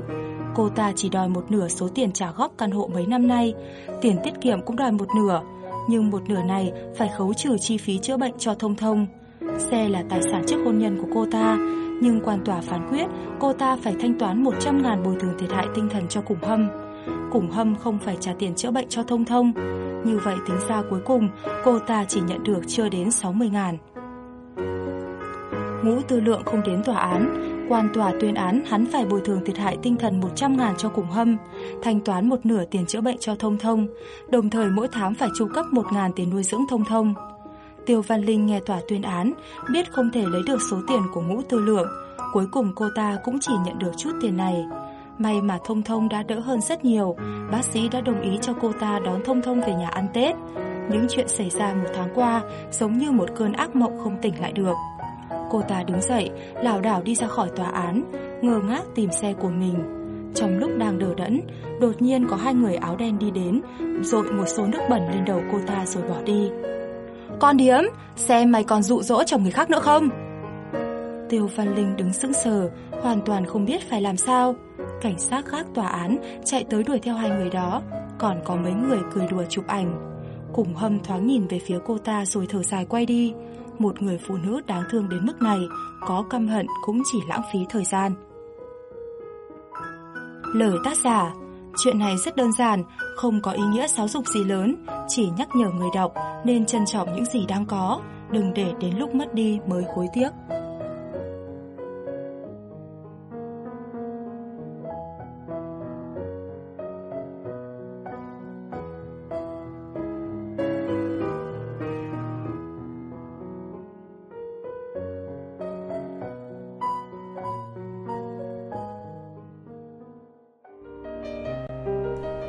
Cô ta chỉ đòi một nửa số tiền trả góp căn hộ mấy năm nay, tiền tiết kiệm cũng đòi một nửa, nhưng một nửa này phải khấu trừ chi phí chữa bệnh cho thông thông. Xe là tài sản trước hôn nhân của cô ta, nhưng quan tòa phán quyết cô ta phải thanh toán 100 ngàn bồi thường thiệt hại tinh thần cho Cùng Hâm. Cùng Hâm không phải trả tiền chữa bệnh cho Thông Thông. Như vậy tính ra cuối cùng cô ta chỉ nhận được chưa đến 60 ngàn. Ngũ tư lượng không đến tòa án, quan tòa tuyên án hắn phải bồi thường thiệt hại tinh thần 100 ngàn cho cùng hâm, thanh toán một nửa tiền chữa bệnh cho thông thông, đồng thời mỗi tháng phải chu cấp 1 ngàn tiền nuôi dưỡng thông thông. Tiêu Văn Linh nghe tòa tuyên án, biết không thể lấy được số tiền của ngũ tư lượng, cuối cùng cô ta cũng chỉ nhận được chút tiền này. May mà Thông Thông đã đỡ hơn rất nhiều, bác sĩ đã đồng ý cho cô ta đón Thông Thông về nhà ăn Tết. Những chuyện xảy ra một tháng qua giống như một cơn ác mộng không tỉnh lại được. Cô ta đứng dậy, lảo đảo đi ra khỏi tòa án, ngơ ngác tìm xe của mình. Trong lúc đang đờ đẫn, đột nhiên có hai người áo đen đi đến, rội một số nước bẩn lên đầu cô ta rồi bỏ đi. Con điếm, xem mày còn dụ dỗ chồng người khác nữa không? Tiêu Văn Linh đứng sững sờ, hoàn toàn không biết phải làm sao. Cảnh sát khác tòa án chạy tới đuổi theo hai người đó, còn có mấy người cười đùa chụp ảnh. Cùng hâm thoáng nhìn về phía cô ta rồi thở dài quay đi một người phụ nữ đáng thương đến mức này, có căm hận cũng chỉ lãng phí thời gian. Lời tác giả Chuyện này rất đơn giản, không có ý nghĩa giáo dục gì lớn, chỉ nhắc nhở người đọc nên trân trọng những gì đang có, đừng để đến lúc mất đi mới hối tiếc.